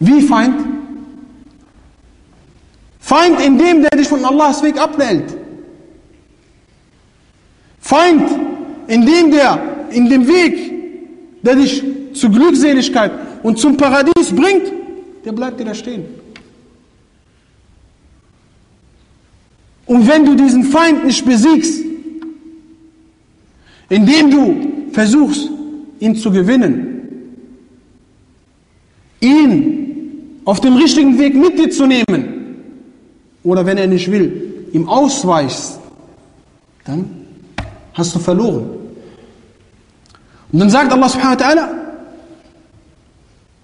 Speaker 1: Wie Feind? Feind in dem, der dich von Allahs Weg abhält. Feind in dem, der in dem Weg, der dich zur Glückseligkeit und zum Paradies bringt, der bleibt dir da stehen. Und wenn du diesen Feind nicht besiegst, indem du versuchst, ihn zu gewinnen, ihn auf dem richtigen Weg mit dir zu nehmen, oder wenn er nicht will, ihm ausweichst, dann hast du verloren. Und dann sagt Allah subhanahu wa ta'ala,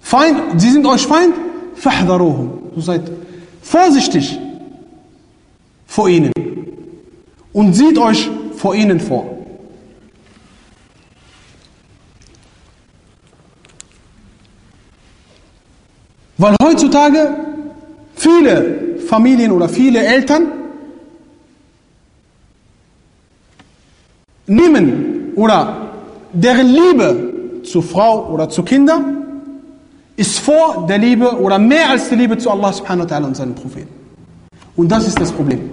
Speaker 1: Feind, sie sind euch Feind, fahdharuhum. Du seid vorsichtig vor ihnen und sieht euch vor ihnen vor. Weil heutzutage viele Familien oder viele Eltern nehmen oder deren Liebe zur Frau oder zu Kindern ist vor der Liebe oder mehr als die Liebe zu Allah subhanahu wa ta'ala und seinen Propheten. Und das ist das Problem.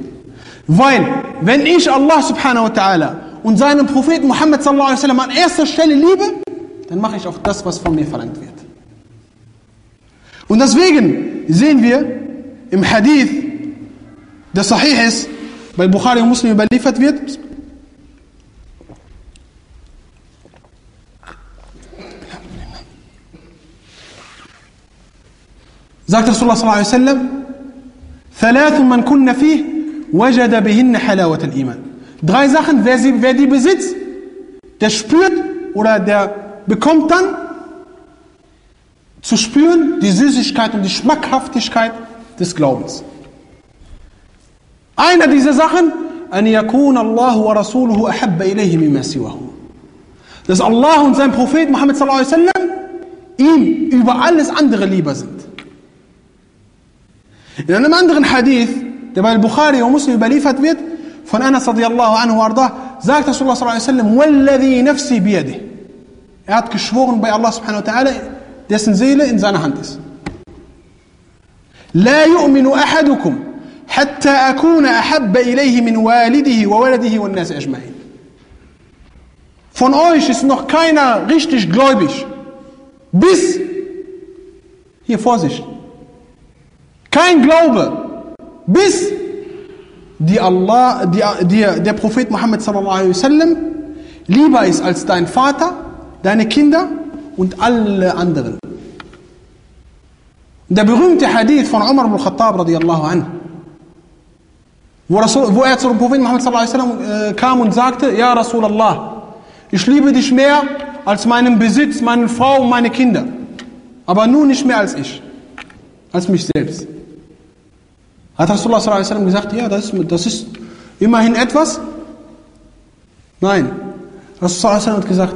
Speaker 1: Weil, wenn ich Allah subhanahu wa ta'ala und seinen Propheten Muhammad sallallahu alaihi wasallam an erster Stelle liebe, dann mache ich auch das, was von mir verlangt wird. Und deswegen sehen wir im Hadith, der Sahih ist, bei Bukhari und Muslim überliefert wird, sagt Rasulullah sallallahu alaihi wasallam, ثلاث من كن فيه وجد بهن حلاوة الإيمان. Drei Sachen, wer, sie, wer die besitzt, der spürt oder der bekommt dann zu spüren die Süßigkeit und die Schmackhaftigkeit des Glaubens. Einer dieser Sachen, أن يكون الله ورسوله أحب إليه مما سواه. Dass Allah und sein Prophet Muhammad sallallahu alaihi wasallam ihm über alles andere lieber sind. In einem anderen Hadith, der bei Bukhari und Muslim überliefert wird, von Anas radiallahu anhu ardah, sagt Rasulullah sallallahu alaihi wasallam, وَالَّذِي نَفْسِي بِيَدِهِ Er hat geschworen bei Allah subhanahu wa ta'ala, dessen Seele in seiner Hand ist. لا يؤمن أحدكم حتى أكون أحب إليه من والده وولده والناس أجمعين. Von euch ist noch keiner richtig gläubig. Bis, hier Vorsicht, kein Glaube, bis die Allah, die, die, der Prophet Muhammad sallallahu lieber ist als dein Vater, deine Kinder und alle anderen. Der berühmte Hadith von Umar ibn Khattab radiallahu anhu, wo, wo er zum Propheten Muhammad sallallahu alaihi äh, kam und sagte, Ja Rasulallah, ich liebe dich mehr als meinen Besitz, meine Frau und meine Kinder, aber nur nicht mehr als ich, als mich selbst. Hat Rasulullah sallallahu gesagt, ja, das ist, das ist immerhin etwas? Nein. Rasulullah sallallahu hat gesagt,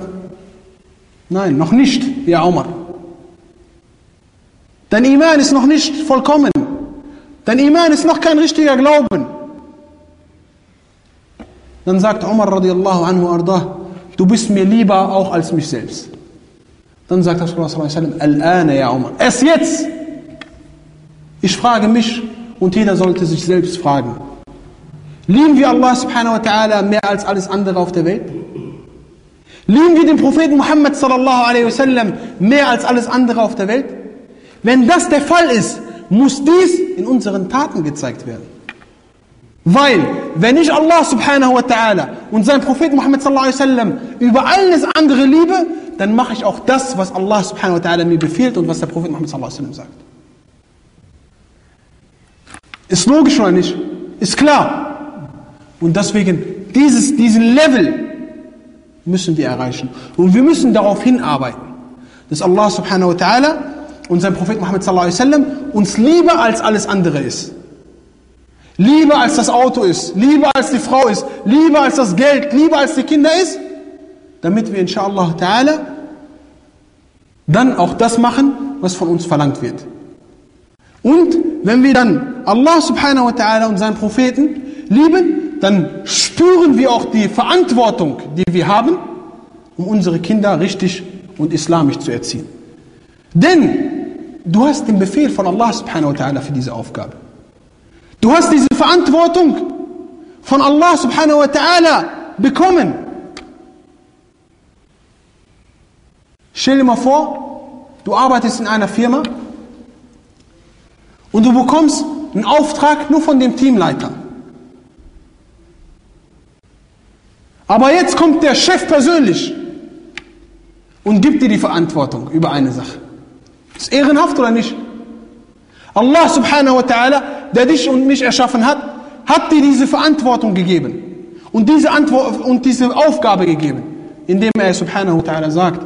Speaker 1: nein, noch nicht, ja Umar. Dein Iman ist noch nicht vollkommen. Dein Iman ist noch kein richtiger Glauben. Dann sagt Umar radiallahu anhu ardah, du bist mir lieber auch als mich selbst. Dann sagt Rasulullah sallallahu al-ana ya Umar. Erst jetzt. Ich frage mich und jeder sollte sich selbst fragen. Lieben wir Allah subhanahu wa ta'ala mehr als alles andere auf der Welt? Lieben wir den Propheten Muhammad sallallahu alaihi wasallam mehr als alles andere auf der Welt? Wenn das der Fall ist, muss dies in unseren Taten gezeigt werden. Weil, wenn ich Allah subhanahu wa ta'ala und sein Prophet Muhammad sallallahu alaihi wasallam über alles andere liebe, dann mache ich auch das, was Allah subhanahu wa ta'ala mir befiehlt und was der Prophet Muhammad sallallahu alaihi wasallam sagt. Ist logisch oder nicht? Ist klar. Und deswegen, dieses, diesen Level müssen wir erreichen. Und wir müssen darauf hinarbeiten, dass Allah subhanahu wa ta'ala und sein Prophet Muhammad sallallahu alaihi wasallam uns lieber als alles andere ist. Lieber als das Auto ist, lieber als die Frau ist, lieber als das Geld, lieber als die Kinder ist, damit wir inshallah ta'ala dann auch das machen, was von uns verlangt wird. Und wenn wir dann Allah subhanahu wa ta'ala und seinen Propheten lieben, dann spüren wir auch die Verantwortung, die wir haben, um unsere Kinder richtig und islamisch zu erziehen. Denn du hast den Befehl von Allah subhanahu wa ta'ala für diese Aufgabe. Du hast diese Verantwortung von Allah subhanahu wa ta'ala bekommen. Stell dir mal vor, du arbeitest in einer Firma und du bekommst einen Auftrag nur von dem Teamleiter. Aber jetzt kommt der Chef persönlich und gibt dir die Verantwortung über eine Sache. Ist ehrenhaft oder nicht? Allah subhanahu wa ta'ala, der dich und mich erschaffen hat, hat dir diese Verantwortung gegeben und diese, Antwort, und diese Aufgabe gegeben. indem er subhanahu wa ta'ala sagt,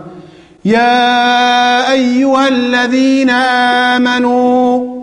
Speaker 1: يا أيها الذين آمنوا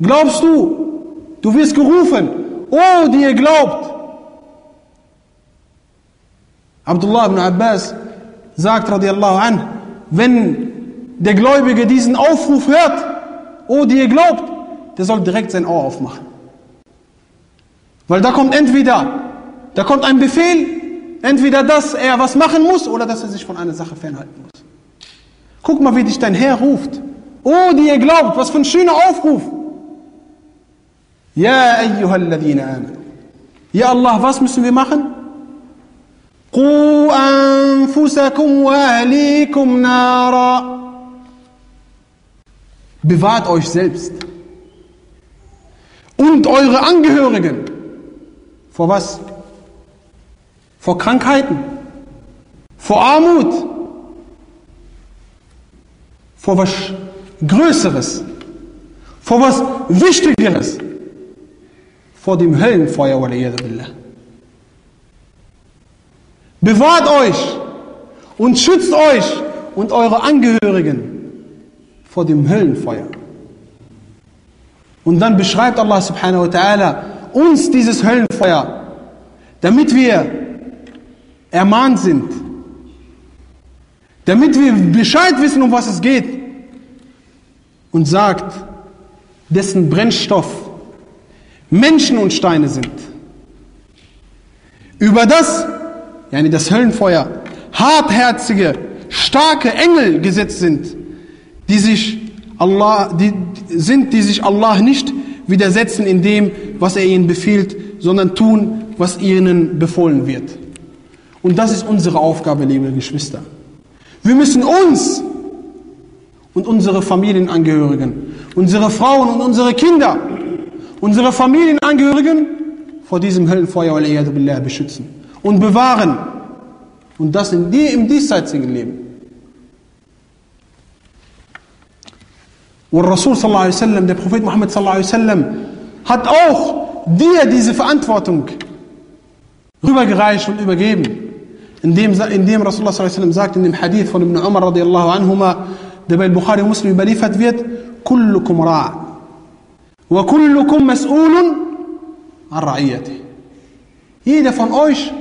Speaker 1: Glaubst du, du wirst gerufen, oh, die ihr glaubt. Abdullah ibn Abbas sagt, radiallahu an, wenn der Gläubige diesen Aufruf hört, oh, die ihr glaubt, der soll direkt sein Ohr aufmachen. Weil da kommt entweder, da kommt ein Befehl, entweder, dass er was machen muss oder dass er sich von einer Sache fernhalten muss. Guck mal, wie dich dein Herr ruft. Oh, die ihr glaubt, was für ein schöner Aufruf. Ja, ayyuhalladhina amanu. Ja Allah, was müssen wir machen? Bewahrt euch selbst. Und eure Angehörigen. Vor was? Vor Krankheiten. Vor Armut. Vor was Größeres. Vor was Wichtigeres vor dem Höllenfeuer. Bewahrt euch und schützt euch und eure Angehörigen vor dem Höllenfeuer. Und dann beschreibt Allah subhanahu wa ta'ala uns dieses Höllenfeuer, damit wir ermahnt sind, damit wir Bescheid wissen, um was es geht. Und sagt, dessen Brennstoff Menschen und Steine sind. Über das, yani das Höllenfeuer, hartherzige, starke Engel gesetzt sind, die sich Allah, die sind, die sich Allah nicht widersetzen in dem, was er ihnen befiehlt, sondern tun, was ihnen befohlen wird. Und das ist unsere Aufgabe, liebe Geschwister. Wir müssen uns und unsere Familienangehörigen, unsere Frauen und unsere Kinder unsere Familienangehörigen vor diesem Höllenfeuer beschützen und bewahren. Und das in die, im diesseitigen Leben. Und Rasul sallallahu alaihi der Prophet Muhammad sallallahu alaihi hat auch dir diese Verantwortung rübergereicht und übergeben. Indem, indem Rasulullah sallallahu alaihi sagt in dem Hadith von Ibn Umar radiallahu anhuma, der bei Bukhari Muslim überliefert wird, kullukum ra' وَكُلُّكُمْ مَسْئُولٌ عَنْ رَعِيَّتِهِ Jeder von euch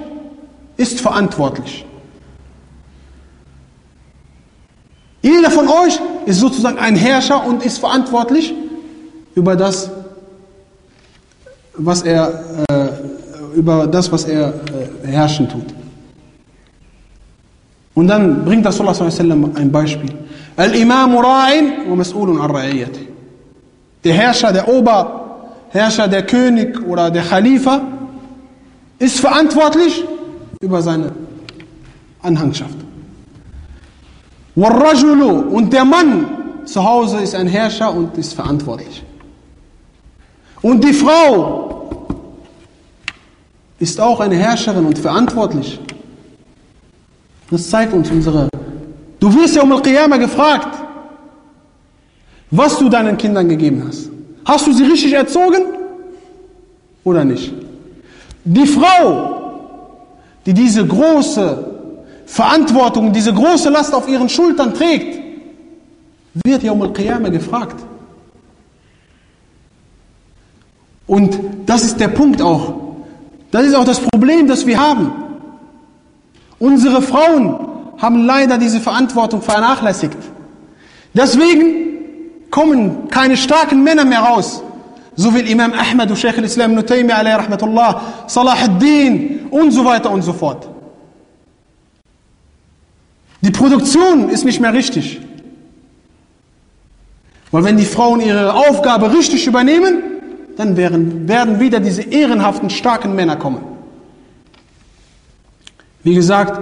Speaker 1: ist verantwortlich. Jeder von euch ist sozusagen ein Herrscher und ist verantwortlich über das, was er, äh, über das, was er äh, herrschen tut. Und dann bringt Rasulullah ein Beispiel. Al-Imam ra'in wa mas'ulun an ra'iyatih. Der Herrscher, der Oberherrscher, der König oder der Khalifa ist verantwortlich über seine Anhangschaft. Und der Mann zu Hause ist ein Herrscher und ist verantwortlich. Und die Frau ist auch eine Herrscherin und verantwortlich. Das zeigt uns unsere. Du wirst ja um Al-Qiyamah gefragt was du deinen Kindern gegeben hast. Hast du sie richtig erzogen oder nicht? Die Frau, die diese große Verantwortung, diese große Last auf ihren Schultern trägt, wird ja um Al-Qiyamah gefragt. Und das ist der Punkt auch. Das ist auch das Problem, das wir haben. Unsere Frauen haben leider diese Verantwortung vernachlässigt. Deswegen kommen keine starken Männer mehr raus. So wie Imam Ahmad und Sheikh al-Islam Nutaymi alayhi rahmatullah, Salah ad-Din und so weiter und so fort. Die Produktion ist nicht mehr richtig. Weil wenn die Frauen ihre Aufgabe richtig übernehmen, dann werden, werden wieder diese ehrenhaften, starken Männer kommen. Wie gesagt,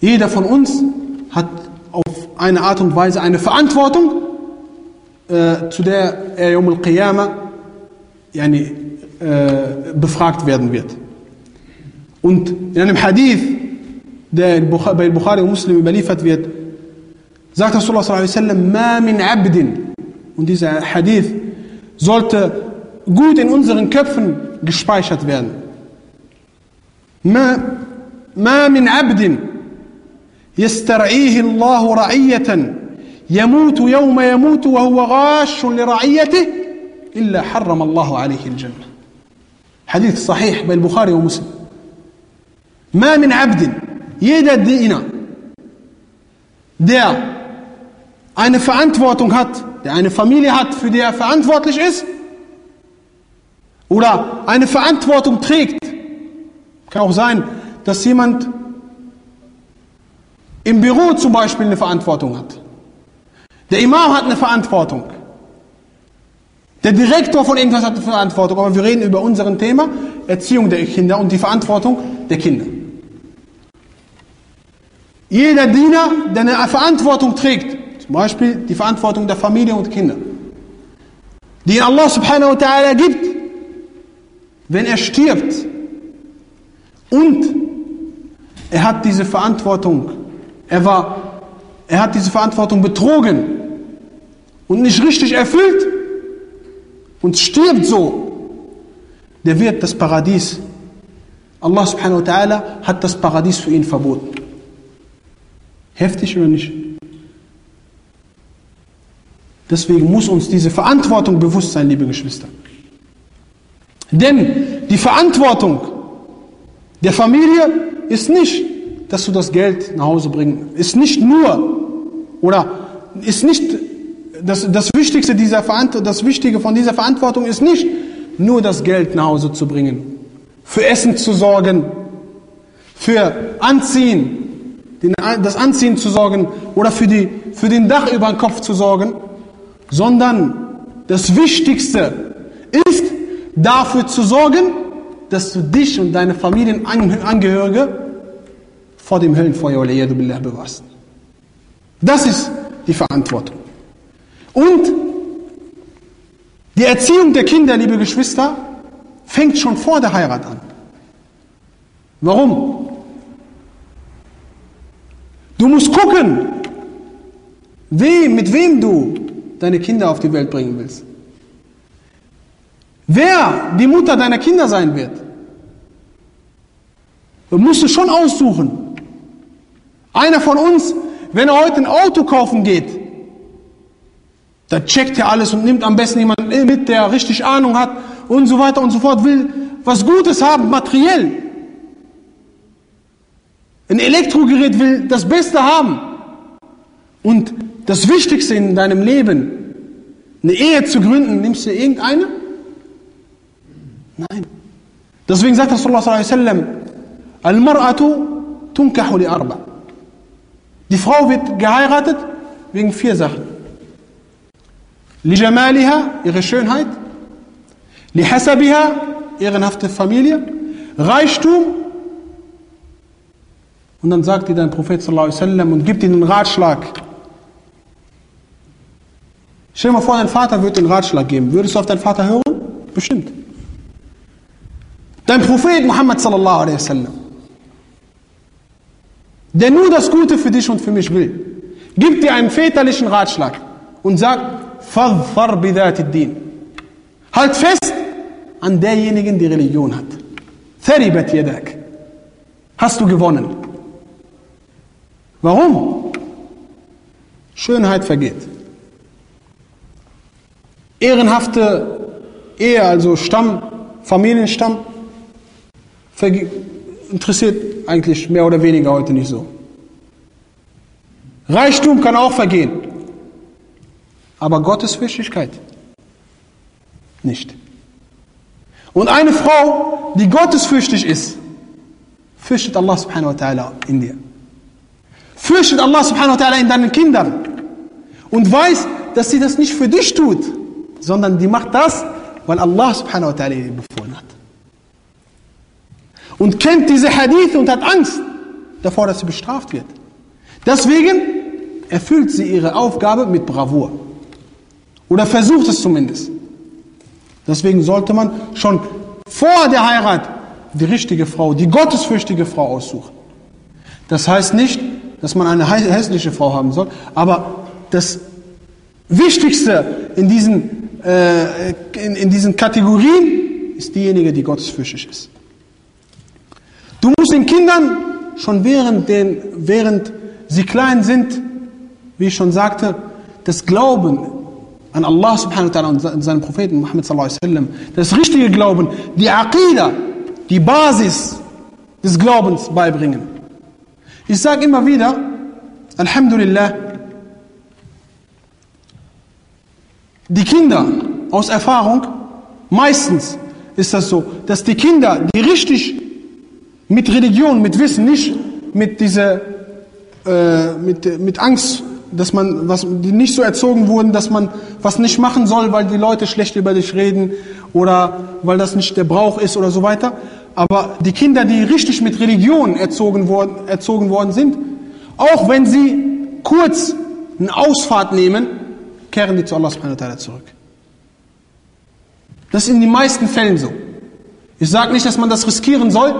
Speaker 1: Jeder von uns hat auf eine Art und Weise eine Verantwortung, äh, zu der er um al-Qiyamah yani, äh, befragt werden wird. Und in einem Hadith, der bei Bukhari und Muslim überliefert wird, sagt Rasulullah sallallahu alaihi wasallam, ma min abdin. Und dieser Hadith sollte gut in unseren Köpfen gespeichert werden. Ma, ma min abdin يسترعيه الله رعية يموت يوم يموت وهو غاش لرعيته إلا حرم الله عليه الجنة حديث صحيح بين البخاري ومسلم ما من عبد jeder Diener der eine Verantwortung hat der eine Familie hat für die er verantwortlich ist oder eine Verantwortung trägt kann auch sein dass jemand im Büro zum Beispiel eine Verantwortung hat. Der Imam hat eine Verantwortung. Der Direktor von irgendwas hat eine Verantwortung. Aber wir reden über unseren Thema Erziehung der Kinder und die Verantwortung der Kinder. Jeder Diener, der eine Verantwortung trägt, zum Beispiel die Verantwortung der Familie und Kinder, die Allah subhanahu wa ta'ala gibt, wenn er stirbt und er hat diese Verantwortung er, war, er hat diese Verantwortung betrogen und nicht richtig erfüllt und stirbt so, der wird das Paradies. Allah subhanahu wa ta'ala hat das Paradies für ihn verboten. Heftig oder nicht? Deswegen muss uns diese Verantwortung bewusst sein, liebe Geschwister. Denn die Verantwortung der Familie ist nicht dass du das Geld nach Hause bringen. Ist nicht nur oder ist nicht das, das Wichtigste dieser das Wichtige von dieser Verantwortung ist nicht nur das Geld nach Hause zu bringen, für Essen zu sorgen, für Anziehen, den, das Anziehen zu sorgen oder für, die, für den Dach über den Kopf zu sorgen, sondern das Wichtigste ist dafür zu sorgen, dass du dich und deine Familienangehörige vor dem Höllenfeuer bewahrst. Das ist die Verantwortung. Und die Erziehung der Kinder, liebe Geschwister, fängt schon vor der Heirat an. Warum? Du musst gucken, wem, mit wem du deine Kinder auf die Welt bringen willst. Wer die Mutter deiner Kinder sein wird. Du musst du schon aussuchen. Einer von uns, wenn er heute ein Auto kaufen geht, da checkt er alles und nimmt am besten jemanden mit, der richtig Ahnung hat und so weiter und so fort, will was Gutes haben, materiell. Ein Elektrogerät will das Beste haben. Und das Wichtigste in deinem Leben, eine Ehe zu gründen, nimmst du irgendeine? Nein. Deswegen sagt Rasulullah sallallahu alaihi wasallam, Al-Mar'atu tunkahu li arba. Die Frau wird geheiratet wegen vier Sachen. Lijamaliha, ihre Schönheit. Lihasabiha, ehrenhafte Familie. Reichtum. Und dann sagt ihr dein Prophet sallallahu und gibt ihnen einen Ratschlag. Stell dir mal vor, dein Vater würde einen Ratschlag geben. Würdest du auf deinen Vater hören? Bestimmt. Dein Prophet Muhammad sallallahu alaihi wasallam der nur das Gute für dich und für mich will, gibt dir einen väterlichen Ratschlag und sagt, Fadfar din. Halt fest an derjenigen, die Religion hat. Tharibat yadak. Hast du gewonnen. Warum? Schönheit vergeht. Ehrenhafte Ehe, also Stamm, Familienstamm, interessiert eigentlich mehr oder weniger heute nicht so. Reichtum kann auch vergehen, aber Gottesfürchtigkeit nicht. Und eine Frau, die gottesfürchtig ist, fürchtet Allah subhanahu wa ta'ala in dir. Fürchtet Allah subhanahu wa ta'ala in deinen Kindern und weiß, dass sie das nicht für dich tut, sondern die macht das, weil Allah subhanahu wa ta'ala ihr befohlen hat und kennt diese Hadith und hat Angst, davor, dass sie bestraft wird. Deswegen erfüllt sie ihre Aufgabe mit Bravour. Oder versucht es zumindest. Deswegen sollte man schon vor der Heirat die richtige Frau, die gottesfürchtige Frau aussuchen. Das heißt nicht, dass man eine hässliche Frau haben soll, aber das Wichtigste in diesen, äh, in, in diesen Kategorien ist diejenige, die gottesfürchtig ist. Du musst den Kindern schon während, den, während sie klein sind, wie ich schon sagte, das Glauben an Allah subhanahu wa ta'ala und seinen Propheten Muhammad sallallahu alaihi wasallam, das richtige Glauben, die Aqidah, die Basis des Glaubens beibringen. Ich sage immer wieder, Alhamdulillah, die Kinder aus Erfahrung, meistens ist das so, dass die Kinder, die richtig mit Religion, mit Wissen, nicht mit dieser, äh, mit, mit Angst, dass man, was, die nicht so erzogen wurden, dass man was nicht machen soll, weil die Leute schlecht über dich reden oder weil das nicht der Brauch ist oder so weiter. Aber die Kinder, die richtig mit Religion erzogen worden, erzogen worden sind, auch wenn sie kurz eine Ausfahrt nehmen, kehren die zu Allah subhanahu wa ta'ala zurück. Das ist in den meisten Fällen so. Ich sage nicht, dass man das riskieren soll,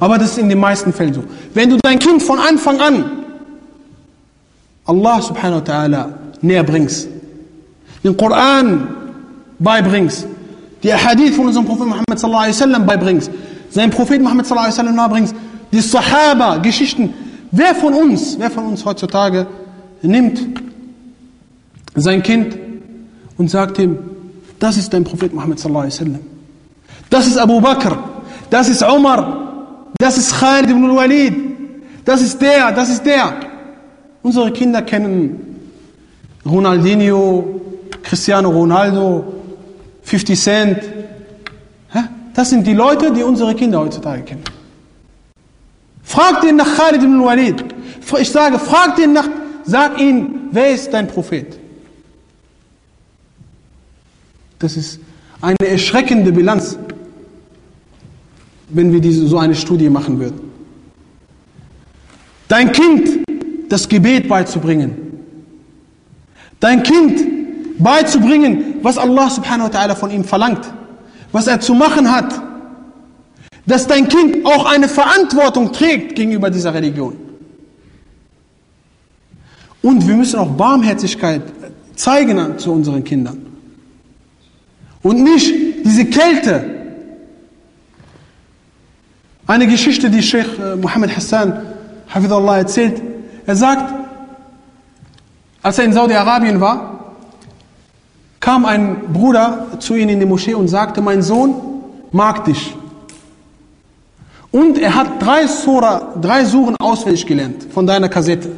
Speaker 1: aber das ist in den meisten Fällen so. Wenn du dein Kind von Anfang an Allah subhanahu wa ta'ala näher bringst, den Koran beibringst, die Hadith von unserem Prophet Muhammad sallallahu alaihi wasallam beibringst, seinen Prophet Muhammad sallallahu alaihi wasallam nahebringst, die Sahaba, Geschichten, wer von uns, wer von uns heutzutage nimmt sein Kind und sagt ihm, das ist dein Prophet Muhammad sallallahu alaihi wasallam. Das ist Abu Bakr, das ist Umar, das ist Khalid ibn al-Walid, das ist der, das ist der. Unsere Kinder kennen Ronaldinho, Cristiano Ronaldo, 50 Cent. Das sind die Leute, die unsere Kinder heutzutage kennen. Frag den nach Khalid ibn Walid. Ich sage, frag den nach, sag ihnen, wer ist dein Prophet? Das ist eine erschreckende Bilanz, wenn wir diese, so eine Studie machen würden. Dein Kind das Gebet beizubringen. Dein Kind beizubringen, was Allah subhanahu wa ta'ala von ihm verlangt, was er zu machen hat. Dass dein Kind auch eine Verantwortung trägt gegenüber dieser Religion. Und wir müssen auch Barmherzigkeit zeigen zu unseren Kindern. Und nicht diese Kälte. Eine Geschichte, die Sheikh Mohammed Hassan Hafidullah erzählt. Er sagt, als er in Saudi-Arabien war, kam ein Bruder zu ihm in die Moschee und sagte, mein Sohn mag dich. Und er hat drei, Sura, drei Suren auswendig gelernt von deiner Kassette.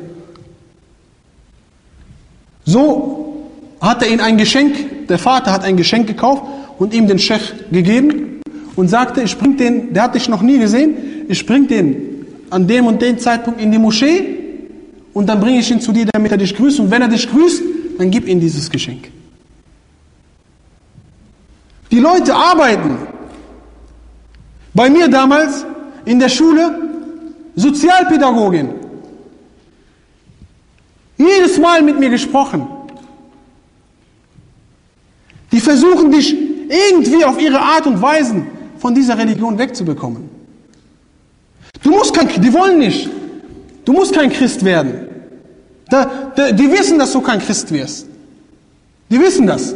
Speaker 1: So hat er ihm ein Geschenk, der Vater hat ein Geschenk gekauft und ihm den Sheikh gegeben und sagte, ich bring den, der hat dich noch nie gesehen, ich bring den an dem und dem Zeitpunkt in die Moschee und dann bringe ich ihn zu dir, damit er dich grüßt und wenn er dich grüßt, dann gib ihm dieses Geschenk. Die Leute arbeiten. Bei mir damals in der Schule Sozialpädagogin. Jedes Mal mit mir gesprochen. Die versuchen dich irgendwie auf ihre Art und Weise von dieser Religion wegzubekommen. Du musst kein, die wollen nicht. Du musst kein Christ werden. Da, da, die wissen, dass du kein Christ wirst. Die wissen das.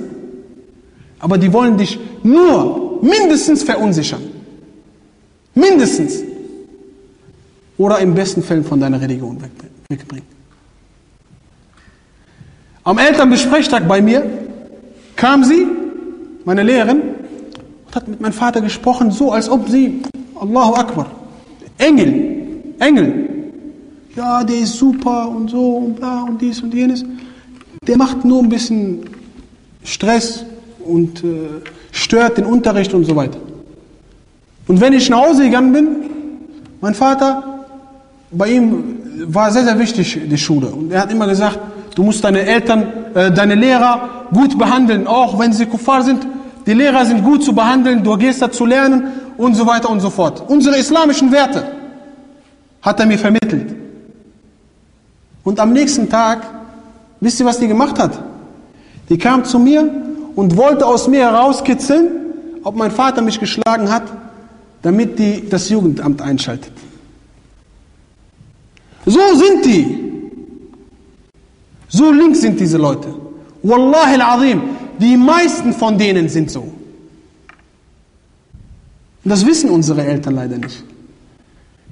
Speaker 1: Aber die wollen dich nur mindestens verunsichern. Mindestens. Oder im besten Fall von deiner Religion wegbringen. Am Elternbesprechtag bei mir kam sie, meine Lehrerin, und hat mit meinem Vater gesprochen, so als ob sie, Allahu Akbar, Engel, Engel, ja, der ist super und so und bla und dies und jenes. Der macht nur ein bisschen Stress und äh, stört den Unterricht und so weiter. Und wenn ich nach Hause gegangen bin, mein Vater, bei ihm war sehr, sehr wichtig die Schule. Und er hat immer gesagt, du musst deine Eltern, äh, deine Lehrer gut behandeln, auch wenn sie Kuffar sind. Die Lehrer sind gut zu behandeln, du gehst da zu lernen und so weiter und so fort. Unsere islamischen Werte Hat er mir vermittelt. Und am nächsten Tag, wisst ihr, was die gemacht hat? Die kam zu mir und wollte aus mir herauskitzeln, ob mein Vater mich geschlagen hat, damit die das Jugendamt einschaltet. So sind die. So links sind diese Leute. Wallahi al-Azim, die meisten von denen sind so. Und das wissen unsere Eltern leider nicht.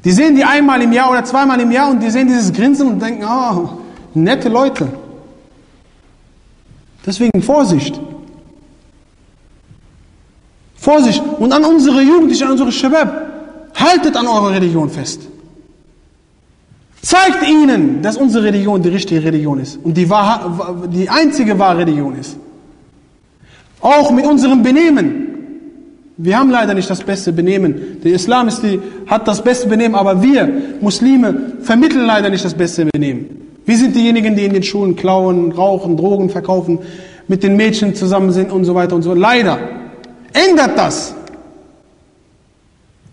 Speaker 1: Die sehen die einmal im Jahr oder zweimal im Jahr und die sehen dieses Grinsen und denken, oh, nette Leute. Deswegen Vorsicht. Vorsicht. Und an unsere Jugendlichen, an unsere Shabab, haltet an eurer Religion fest. Zeigt ihnen, dass unsere Religion die richtige Religion ist und die, wahr, die einzige wahre Religion ist. Auch mit unserem Benehmen. Wir haben leider nicht das beste Benehmen. Der Islam die, hat das beste Benehmen, aber wir Muslime vermitteln leider nicht das beste Benehmen. Wir sind diejenigen, die in den Schulen klauen, rauchen, Drogen verkaufen, mit den Mädchen zusammen sind und so weiter und so. Leider. Ändert das.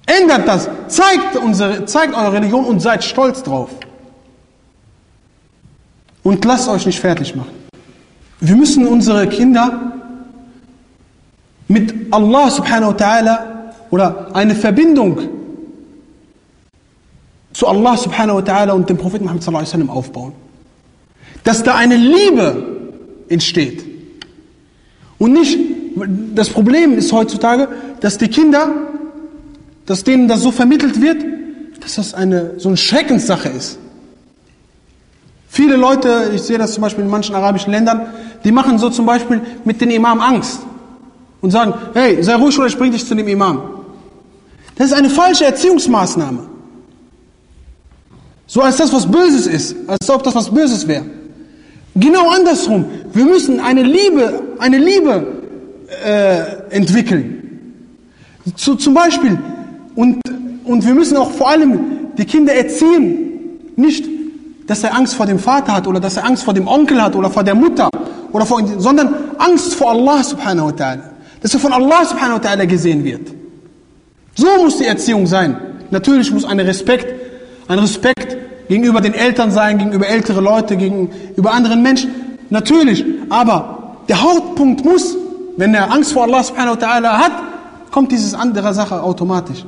Speaker 1: Ändert das. Zeigt, unsere, zeigt eure Religion und seid stolz drauf. Und lasst euch nicht fertig machen. Wir müssen unsere Kinder mit Allah subhanahu wa ta'ala oder eine Verbindung zu Allah subhanahu wa ta'ala und dem Propheten Muhammad sallallahu alaihi wasallam aufbauen. Dass da eine Liebe entsteht. Und nicht, das Problem ist heutzutage, dass die Kinder, dass denen das so vermittelt wird, dass das eine, so eine Schreckenssache ist. Viele Leute, ich sehe das zum Beispiel in manchen arabischen Ländern, die machen so zum Beispiel mit dem Imam Angst und sagen, hey, sei ruhig oder ich bring dich zu dem Imam. Das ist eine falsche Erziehungsmaßnahme. So als das was Böses ist, als ob das was Böses wäre. Genau andersrum. Wir müssen eine Liebe, eine Liebe äh, entwickeln. So, zum Beispiel, und, und wir müssen auch vor allem die Kinder erziehen, nicht, dass er Angst vor dem Vater hat oder dass er Angst vor dem Onkel hat oder vor der Mutter, oder vor, sondern Angst vor Allah subhanahu wa ta'ala dass er von Allah subhanahu wa ta'ala gesehen wird. So muss die Erziehung sein. Natürlich muss ein Respekt, ein Respekt gegenüber den Eltern sein, gegenüber ältere Leute, gegenüber anderen Menschen. Natürlich. Aber der Hauptpunkt muss, wenn er Angst vor Allah subhanahu wa ta'ala hat, kommt dieses andere Sache automatisch.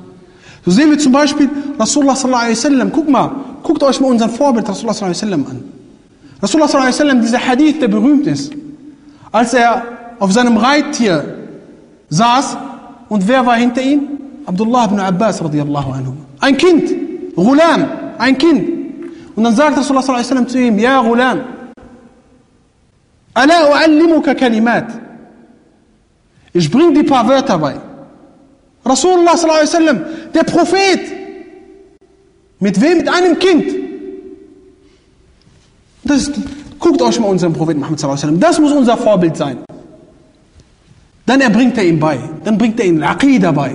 Speaker 1: So sehen wir zum Beispiel Rasulullah sallallahu alaihi wasallam. Guck mal, guckt euch mal unser Vorbild Rasulullah sallallahu alaihi wasallam an. Rasulullah sallallahu alaihi wasallam, dieser Hadith, der berühmt ist, als er auf seinem Reittier saß und wer war hinter ihm? Abdullah ibn Abbas radiallahu anhu. Ein Kind, Ghulam, ein Kind. Und dann sagt Rasulullah sallallahu alaihi wasallam zu ihm, ja Ghulam, Ala uallimuka kalimat. Ich bring dir ein paar Wörter bei. Rasulullah sallallahu alaihi wasallam, der Prophet. Mit wem? Mit einem Kind. Das, guckt euch mal unseren Propheten Muhammad sallallahu alaihi wasallam. Das muss unser Vorbild sein. Dann er bringt er ihm bei. Dann bringt er ihm Aqidah bei.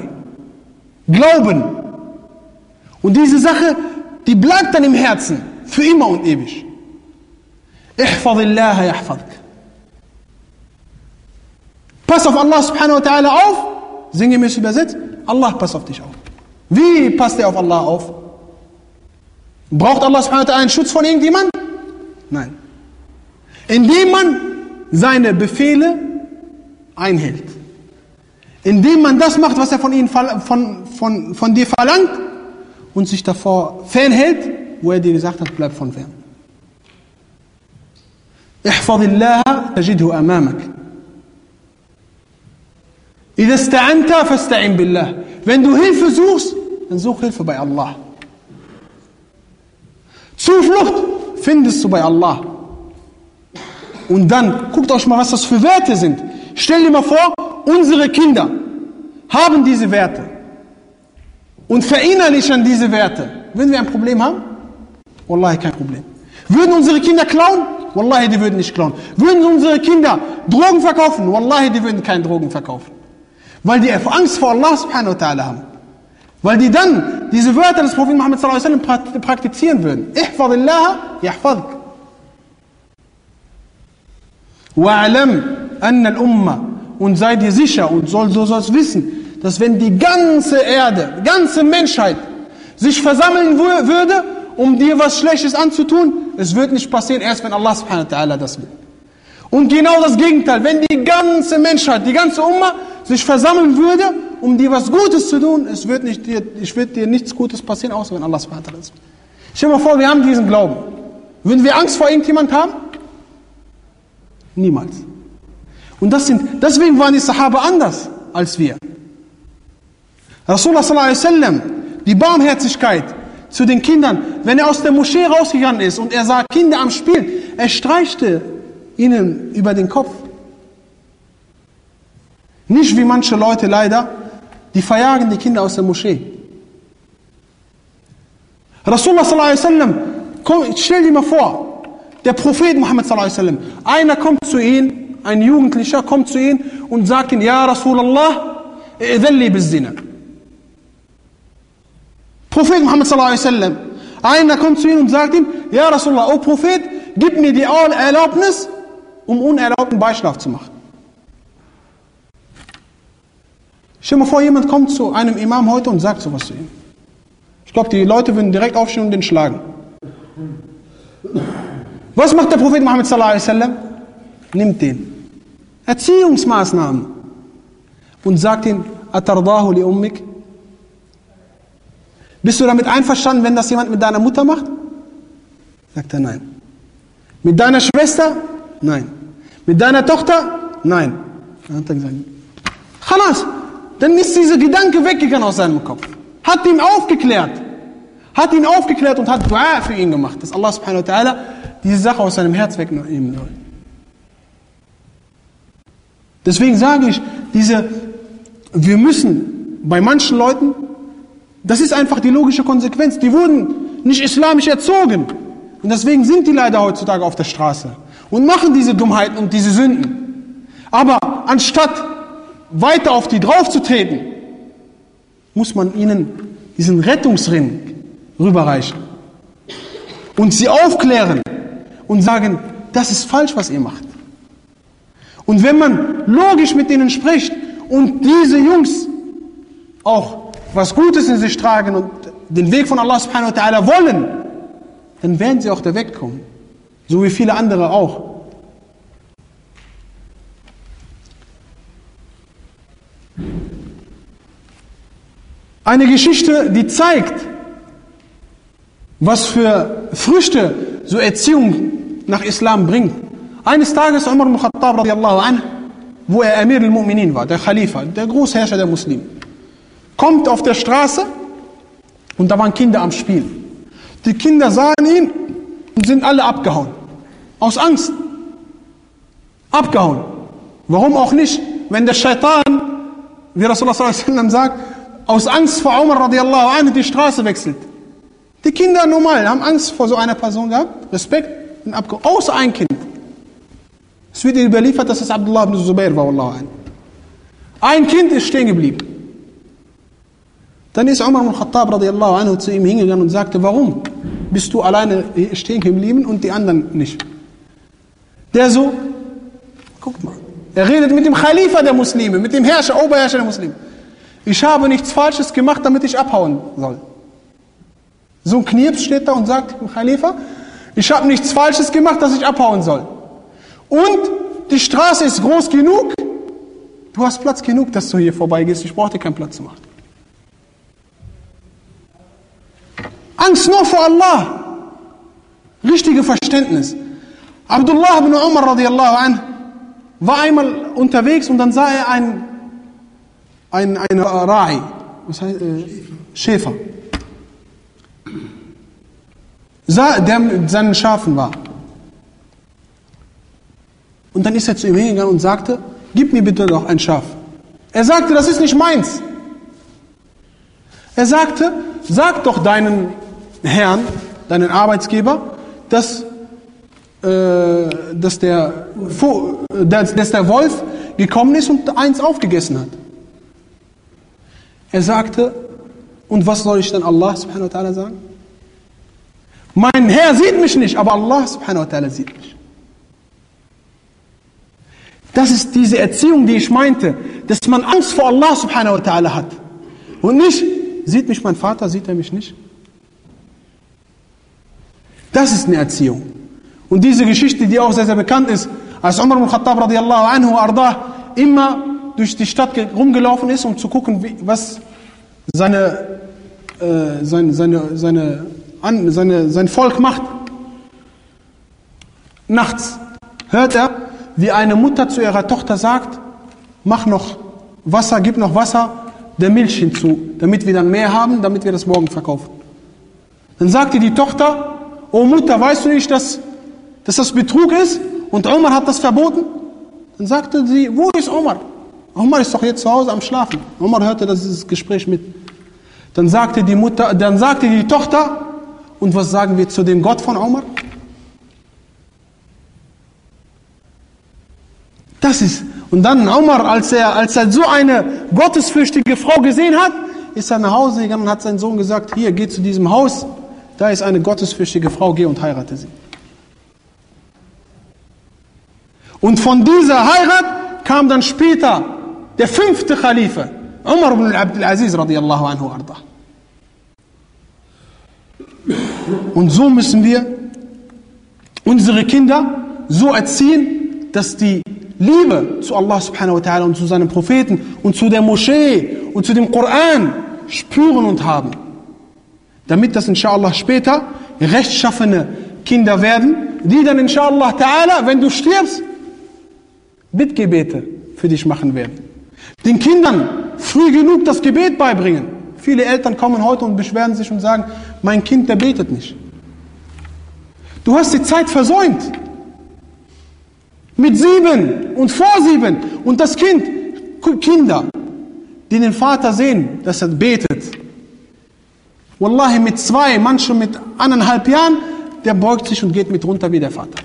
Speaker 1: Glauben. Und diese Sache, die bleibt dann im Herzen. Für immer und ewig. Ihfadillah yahfadik. Pass auf Allah subhanahu wa ta'ala auf. Sinngemäß übersetzt. Allah passt auf dich auf. Wie passt er auf Allah auf? Braucht Allah subhanahu wa ta'ala einen Schutz von irgendjemand? Nein. Indem man seine Befehle einhält. Indem man das macht, was er von, ihnen, von, von, von dir verlangt und sich davor fernhält, wo er dir gesagt hat, bleib von fern. احفظ الله تجده أمامك إذا استعنت فاستعن بالله Wenn du Hilfe suchst, dann such Hilfe bei Allah. Zuflucht findest du bei Allah. Und dann, guckt euch mal, was das für Werte sind. Stell dir mal vor, unsere Kinder haben diese Werte und verinnerlichen diese Werte. Würden wir ein Problem haben? Wallahi kein Problem. Würden unsere Kinder klauen? Wallahi, die würden nicht klauen. Würden unsere Kinder Drogen verkaufen? Wallahi, die würden keine Drogen verkaufen. Weil die Angst vor Allah subhanahu wa ta'ala haben. Weil die dann diese Wörter des Propheten Muhammad sallallahu alaihi wasallam praktizieren würden. Ihfadillah, yahfadik. Wa'alam anna al-umma und sei dir sicher und soll, du sollst wissen, dass wenn die ganze Erde, die ganze Menschheit sich versammeln würde, um dir was Schlechtes anzutun, es wird nicht passieren, erst wenn Allah subhanahu wa ta'ala das will. Und genau das Gegenteil, wenn die ganze Menschheit, die ganze Umma sich versammeln würde, um dir was Gutes zu tun, es wird, nicht, dir, es wird dir nichts Gutes passieren, außer wenn Allah subhanahu wa ta'ala das will. Stell dir mal vor, wir haben diesen Glauben. Würden wir Angst vor irgendjemand haben? Niemals. Und das sind, deswegen waren die Sahaba anders als wir. Rasulullah sallallahu alaihi wasallam, die Barmherzigkeit zu den Kindern, wenn er aus der Moschee rausgegangen ist und er sah Kinder am Spielen, er streichte ihnen über den Kopf. Nicht wie manche Leute leider, die verjagen die Kinder aus der Moschee. Rasulullah sallallahu alaihi wasallam, stell dir mal vor, der Prophet Muhammad sallallahu alaihi wasallam, einer kommt zu ihm, ein Jugendlicher kommt zu ihm und sagt ihm, Ja Rasulallah, idhalli bis Zina. Prophet Muhammad sallallahu alaihi wasallam, einer kommt zu ihm und sagt ihm, Ja Rasulallah, o Prophet, gib mir die Erlaubnis, um unerlaubten Beischlaf zu machen. Stell dir mal vor, jemand kommt zu einem Imam heute und sagt sowas zu ihm. Ich glaube, die Leute würden direkt aufstehen und den schlagen. Was macht der Prophet Muhammad sallallahu alaihi wasallam? Nimmt den. Erziehungsmaßnahmen. Und sagt ihm, Atardahu li ummik. Bist du damit einverstanden, wenn das jemand mit deiner Mutter macht? Sagt er nein. Mit deiner Schwester? Nein. Mit deiner Tochter? Nein. Dann hat er gesagt, Khalas. Dann ist dieser Gedanke weggegangen aus seinem Kopf. Hat ihn aufgeklärt. Hat ihn aufgeklärt und hat Dua für ihn gemacht, dass Allah subhanahu wa ta'ala diese Sache aus seinem Herz wegnehmen soll. Deswegen sage ich, diese, wir müssen bei manchen Leuten, das ist einfach die logische Konsequenz, die wurden nicht islamisch erzogen. Und deswegen sind die leider heutzutage auf der Straße und machen diese Dummheiten und diese Sünden. Aber anstatt weiter auf die draufzutreten, muss man ihnen diesen Rettungsring rüberreichen und sie aufklären und sagen, das ist falsch, was ihr macht. Und wenn man logisch mit denen spricht und diese Jungs auch was Gutes in sich tragen und den Weg von Allah subhanahu wa ta'ala wollen, dann werden sie auch da wegkommen. So wie viele andere auch. Eine Geschichte, die zeigt, was für Früchte so Erziehung nach Islam bringt. Eines Tages Umar ibn Khattab wo er Amir al-Mu'minin war, der Khalifa, der Großherrscher der Muslimen, kommt auf der Straße und da waren Kinder am Spiel. Die Kinder sahen ihn und sind alle abgehauen. Aus Angst. Abgehauen. Warum auch nicht? Wenn der Shaitan, wie Rasulullah sagt, aus Angst vor Umar radiallahu anh die Straße wechselt. Die Kinder normal haben Angst vor so einer Person gehabt, Respekt und abgehauen. Außer ein Kind. Es wird überliefert, dass es Abdullah ibn Zubair war. Ein Kind ist stehen geblieben. Dann ist Umar ibn Khattab radiallahu zu ihm hingegangen und sagte, warum bist du alleine stehen geblieben und die anderen nicht? Der so, guck mal, er redet mit dem Khalifa der Muslime, mit dem Herrscher, Oberherrscher der Muslime. Ich habe nichts Falsches gemacht, damit ich abhauen soll. So ein Knirps steht da und sagt dem Khalifa, ich habe nichts Falsches gemacht, dass ich abhauen soll. Und die Straße ist groß genug, du hast Platz genug, dass du hier vorbeigehst, ich brauche dir keinen Platz zu machen. Angst nur vor Allah. Richtige Verständnis. Abdullah ibn Umar radiallahu anh war einmal unterwegs und dann sah er einen, einen, einen Rai, was heißt, äh, Schäfer, sah, der mit seinen Schafen war. Und dann ist er zu ihm hingegangen und sagte, gib mir bitte doch ein Schaf. Er sagte, das ist nicht meins. Er sagte, sag doch deinen Herrn, deinen Arbeitsgeber, dass, äh, dass, der, dass, dass der Wolf gekommen ist und eins aufgegessen hat. Er sagte, und was soll ich dann Allah subhanahu wa ta'ala sagen? Mein Herr sieht mich nicht, aber Allah subhanahu wa ta'ala sieht mich. Das ist diese Erziehung, die ich meinte, dass man Angst vor Allah subhanahu wa ta'ala hat. Und nicht, sieht mich mein Vater, sieht er mich nicht? Das ist eine Erziehung. Und diese Geschichte, die auch sehr, sehr bekannt ist, als Umar ibn Khattab radiallahu anhu ardah immer durch die Stadt rumgelaufen ist, um zu gucken, wie, was seine, äh, seine, seine, seine, an, seine, sein Volk macht. Nachts hört er, wie eine Mutter zu ihrer Tochter sagt, mach noch Wasser, gib noch Wasser der Milch hinzu, damit wir dann mehr haben, damit wir das morgen verkaufen. Dann sagte die Tochter, oh Mutter, weißt du nicht, dass, dass das Betrug ist und Omar hat das verboten? Dann sagte sie, wo ist Omar? Omar ist doch jetzt zu Hause am Schlafen. Omar hörte dieses Gespräch mit. Dann sagte die Mutter, dann sagte die Tochter, und was sagen wir zu dem Gott von Omar? Das ist, und dann Omar, als er, als er so eine gottesfürchtige Frau gesehen hat, ist er nach Hause gegangen und hat seinen Sohn gesagt, hier, geh zu diesem Haus, da ist eine gottesfürchtige Frau, geh und heirate sie. Und von dieser Heirat kam dann später der fünfte Khalife, Umar ibn Abdul Aziz radiallahu anhu arda. Und so müssen wir unsere Kinder so erziehen, dass die Liebe zu Allah subhanahu wa ta'ala und zu seinen Propheten und zu der Moschee und zu dem Koran spüren und haben. Damit das inshallah später rechtschaffene Kinder werden, die dann inshallah ta'ala, wenn du stirbst, Bittgebete für dich machen werden. Den Kindern früh genug das Gebet beibringen. Viele Eltern kommen heute und beschweren sich und sagen, mein Kind, der betet nicht. Du hast die Zeit versäumt. Mit sieben und vor sieben. Und das Kind, Kinder, die den Vater sehen, dass er betet. Wallahi mit zwei, manche mit eineinhalb Jahren, der beugt sich und geht mit runter wie der Vater.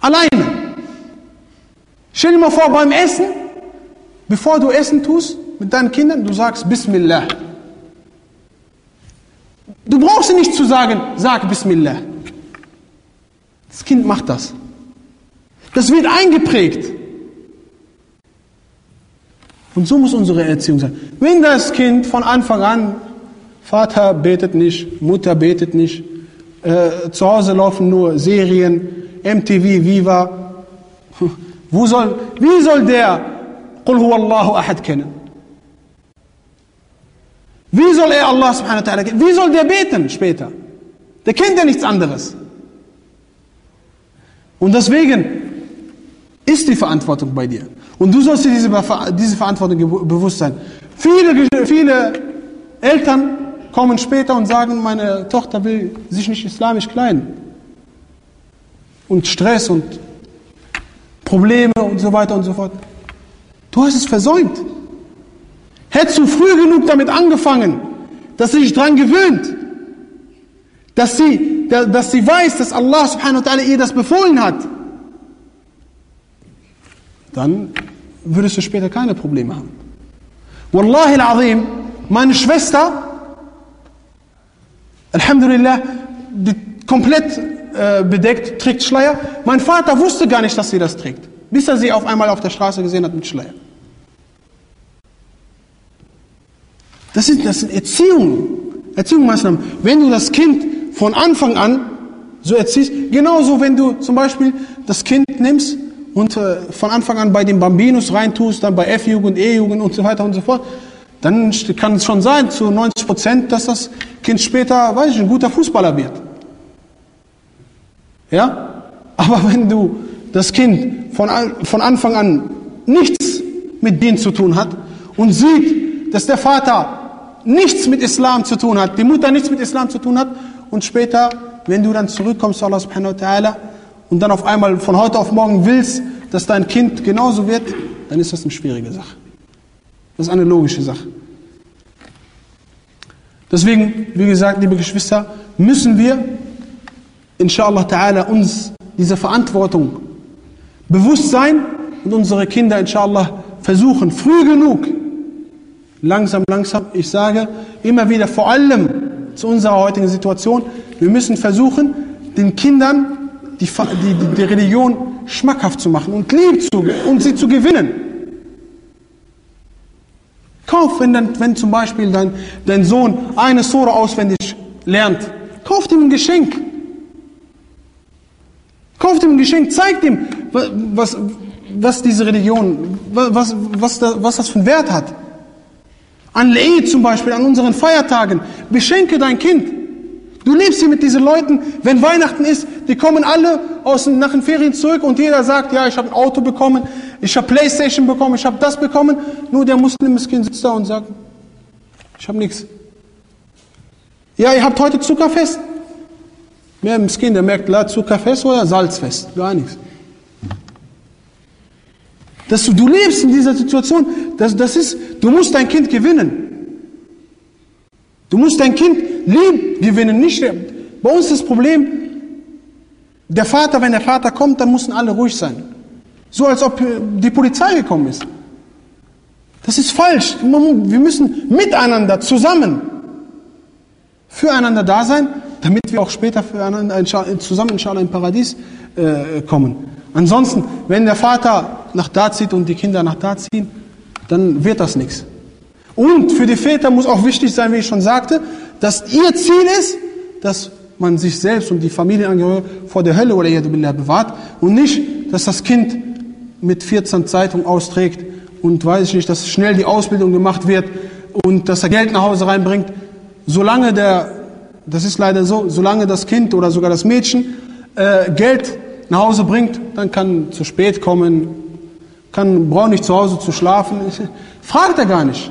Speaker 1: Alleine. Stell dir mal vor, beim Essen, bevor du Essen tust mit deinen Kindern, du sagst Bismillah. Du brauchst nicht zu sagen, sag Bismillah. Das Kind macht das. Das wird eingeprägt. Und so muss unsere Erziehung sein. Wenn das Kind von Anfang an, Vater betet nicht, Mutter betet nicht, äh, zu Hause laufen nur Serien, MTV, Viva, wo soll, wie soll der Qul huwallahu ahad kennen? Wie soll er Allah subhanahu wa ta'ala kennen? Wie soll der beten später? Der kennt ja nichts anderes. Und deswegen ist die Verantwortung bei dir. Und du sollst dir diese, diese Verantwortung bewusst sein. Viele, viele Eltern kommen später und sagen, meine Tochter will sich nicht islamisch kleiden. Und Stress und Probleme und so weiter und so fort. Du hast es versäumt. Hättest du früh genug damit angefangen, dass sie sich daran gewöhnt, dass sie, dass sie weiß, dass Allah subhanahu wa ihr das befohlen hat, dann würdest du später keine Probleme haben. Wallahi al-Azim, meine Schwester, Alhamdulillah, komplett äh, bedeckt, trägt Schleier. Mein Vater wusste gar nicht, dass sie das trägt, bis er sie auf einmal auf der Straße gesehen hat mit Schleier. Das sind, das sind Erziehungen, Erziehungsmaßnahmen. Wenn du das Kind von Anfang an so erziehst, genauso wenn du zum Beispiel das Kind nimmst und äh, von Anfang an bei den Bambinos reintust, dann bei F-Jugend, E-Jugend und so weiter und so fort, dann kann es schon sein, zu 90 Prozent, dass das Kind später, weiß ich, ein guter Fußballer wird. Ja? Aber wenn du das Kind von, von Anfang an nichts mit denen zu tun hat und sieht, dass der Vater nichts mit Islam zu tun hat, die Mutter nichts mit Islam zu tun hat und später, wenn du dann zurückkommst zu Allah subhanahu wa ta'ala, und dann auf einmal von heute auf morgen willst, dass dein Kind genauso wird, dann ist das eine schwierige Sache. Das ist eine logische Sache. Deswegen, wie gesagt, liebe Geschwister, müssen wir, inshallah ta'ala, uns dieser Verantwortung bewusst sein und unsere Kinder, inshallah, versuchen, früh genug, langsam, langsam, ich sage immer wieder, vor allem zu unserer heutigen Situation, wir müssen versuchen, den Kindern die, die, die Religion schmackhaft zu machen und lieb zu und sie zu gewinnen. Kauf, wenn, dann, wenn zum Beispiel dein, dein Sohn eine Sura auswendig lernt, kauf ihm ein Geschenk. Kauf dem ein Geschenk, zeig dem, was, was diese Religion, was, was, was das für einen Wert hat. An Eid zum Beispiel, an unseren Feiertagen. Beschenke dein Kind. Du lebst hier mit diesen Leuten, wenn Weihnachten ist, die kommen alle aus, nach den Ferien zurück und jeder sagt, ja, ich habe ein Auto bekommen, ich habe Playstation bekommen, ich habe das bekommen. Nur der Muslim-Kind sitzt da und sagt, ich habe nichts. Ja, ihr habt heute Zuckerfest. Mehr Miskin, der merkt, Zuckerfest oder Salzfest, gar nichts. Dass du, du lebst in dieser Situation, das, das ist, du musst dein Kind gewinnen. Du musst dein Kind lieb gewinnen, nicht. Bei uns ist das Problem, der Vater, wenn der Vater kommt, dann müssen alle ruhig sein. So als ob die Polizei gekommen ist. Das ist falsch. Wir müssen miteinander, zusammen, füreinander da sein, damit wir auch später füreinander, zusammen inshallah im Paradies äh, kommen. Ansonsten, wenn der Vater nach da zieht und die Kinder nach da ziehen, dann wird das nichts. Und für die Väter muss auch wichtig sein, wie ich schon sagte, dass ihr Ziel ist, dass man sich selbst und die Familienangehörigen vor der Hölle oder billah bewahrt und nicht, dass das Kind mit 14 Zeitungen austrägt und weiß ich nicht, dass schnell die Ausbildung gemacht wird und dass er Geld nach Hause reinbringt. Solange der, das ist leider so, solange das Kind oder sogar das Mädchen äh, Geld nach Hause bringt, dann kann zu spät kommen, kann, braucht nicht zu Hause zu schlafen. Fragt er gar nicht.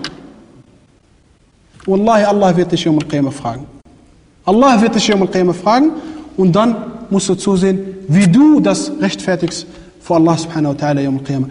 Speaker 1: Wallahi, Allah wird dich um al fragen. Allah wird dich um al fragen und dann musst du zusehen, wie du das rechtfertigst vor Allah subhanahu wa ta'ala um al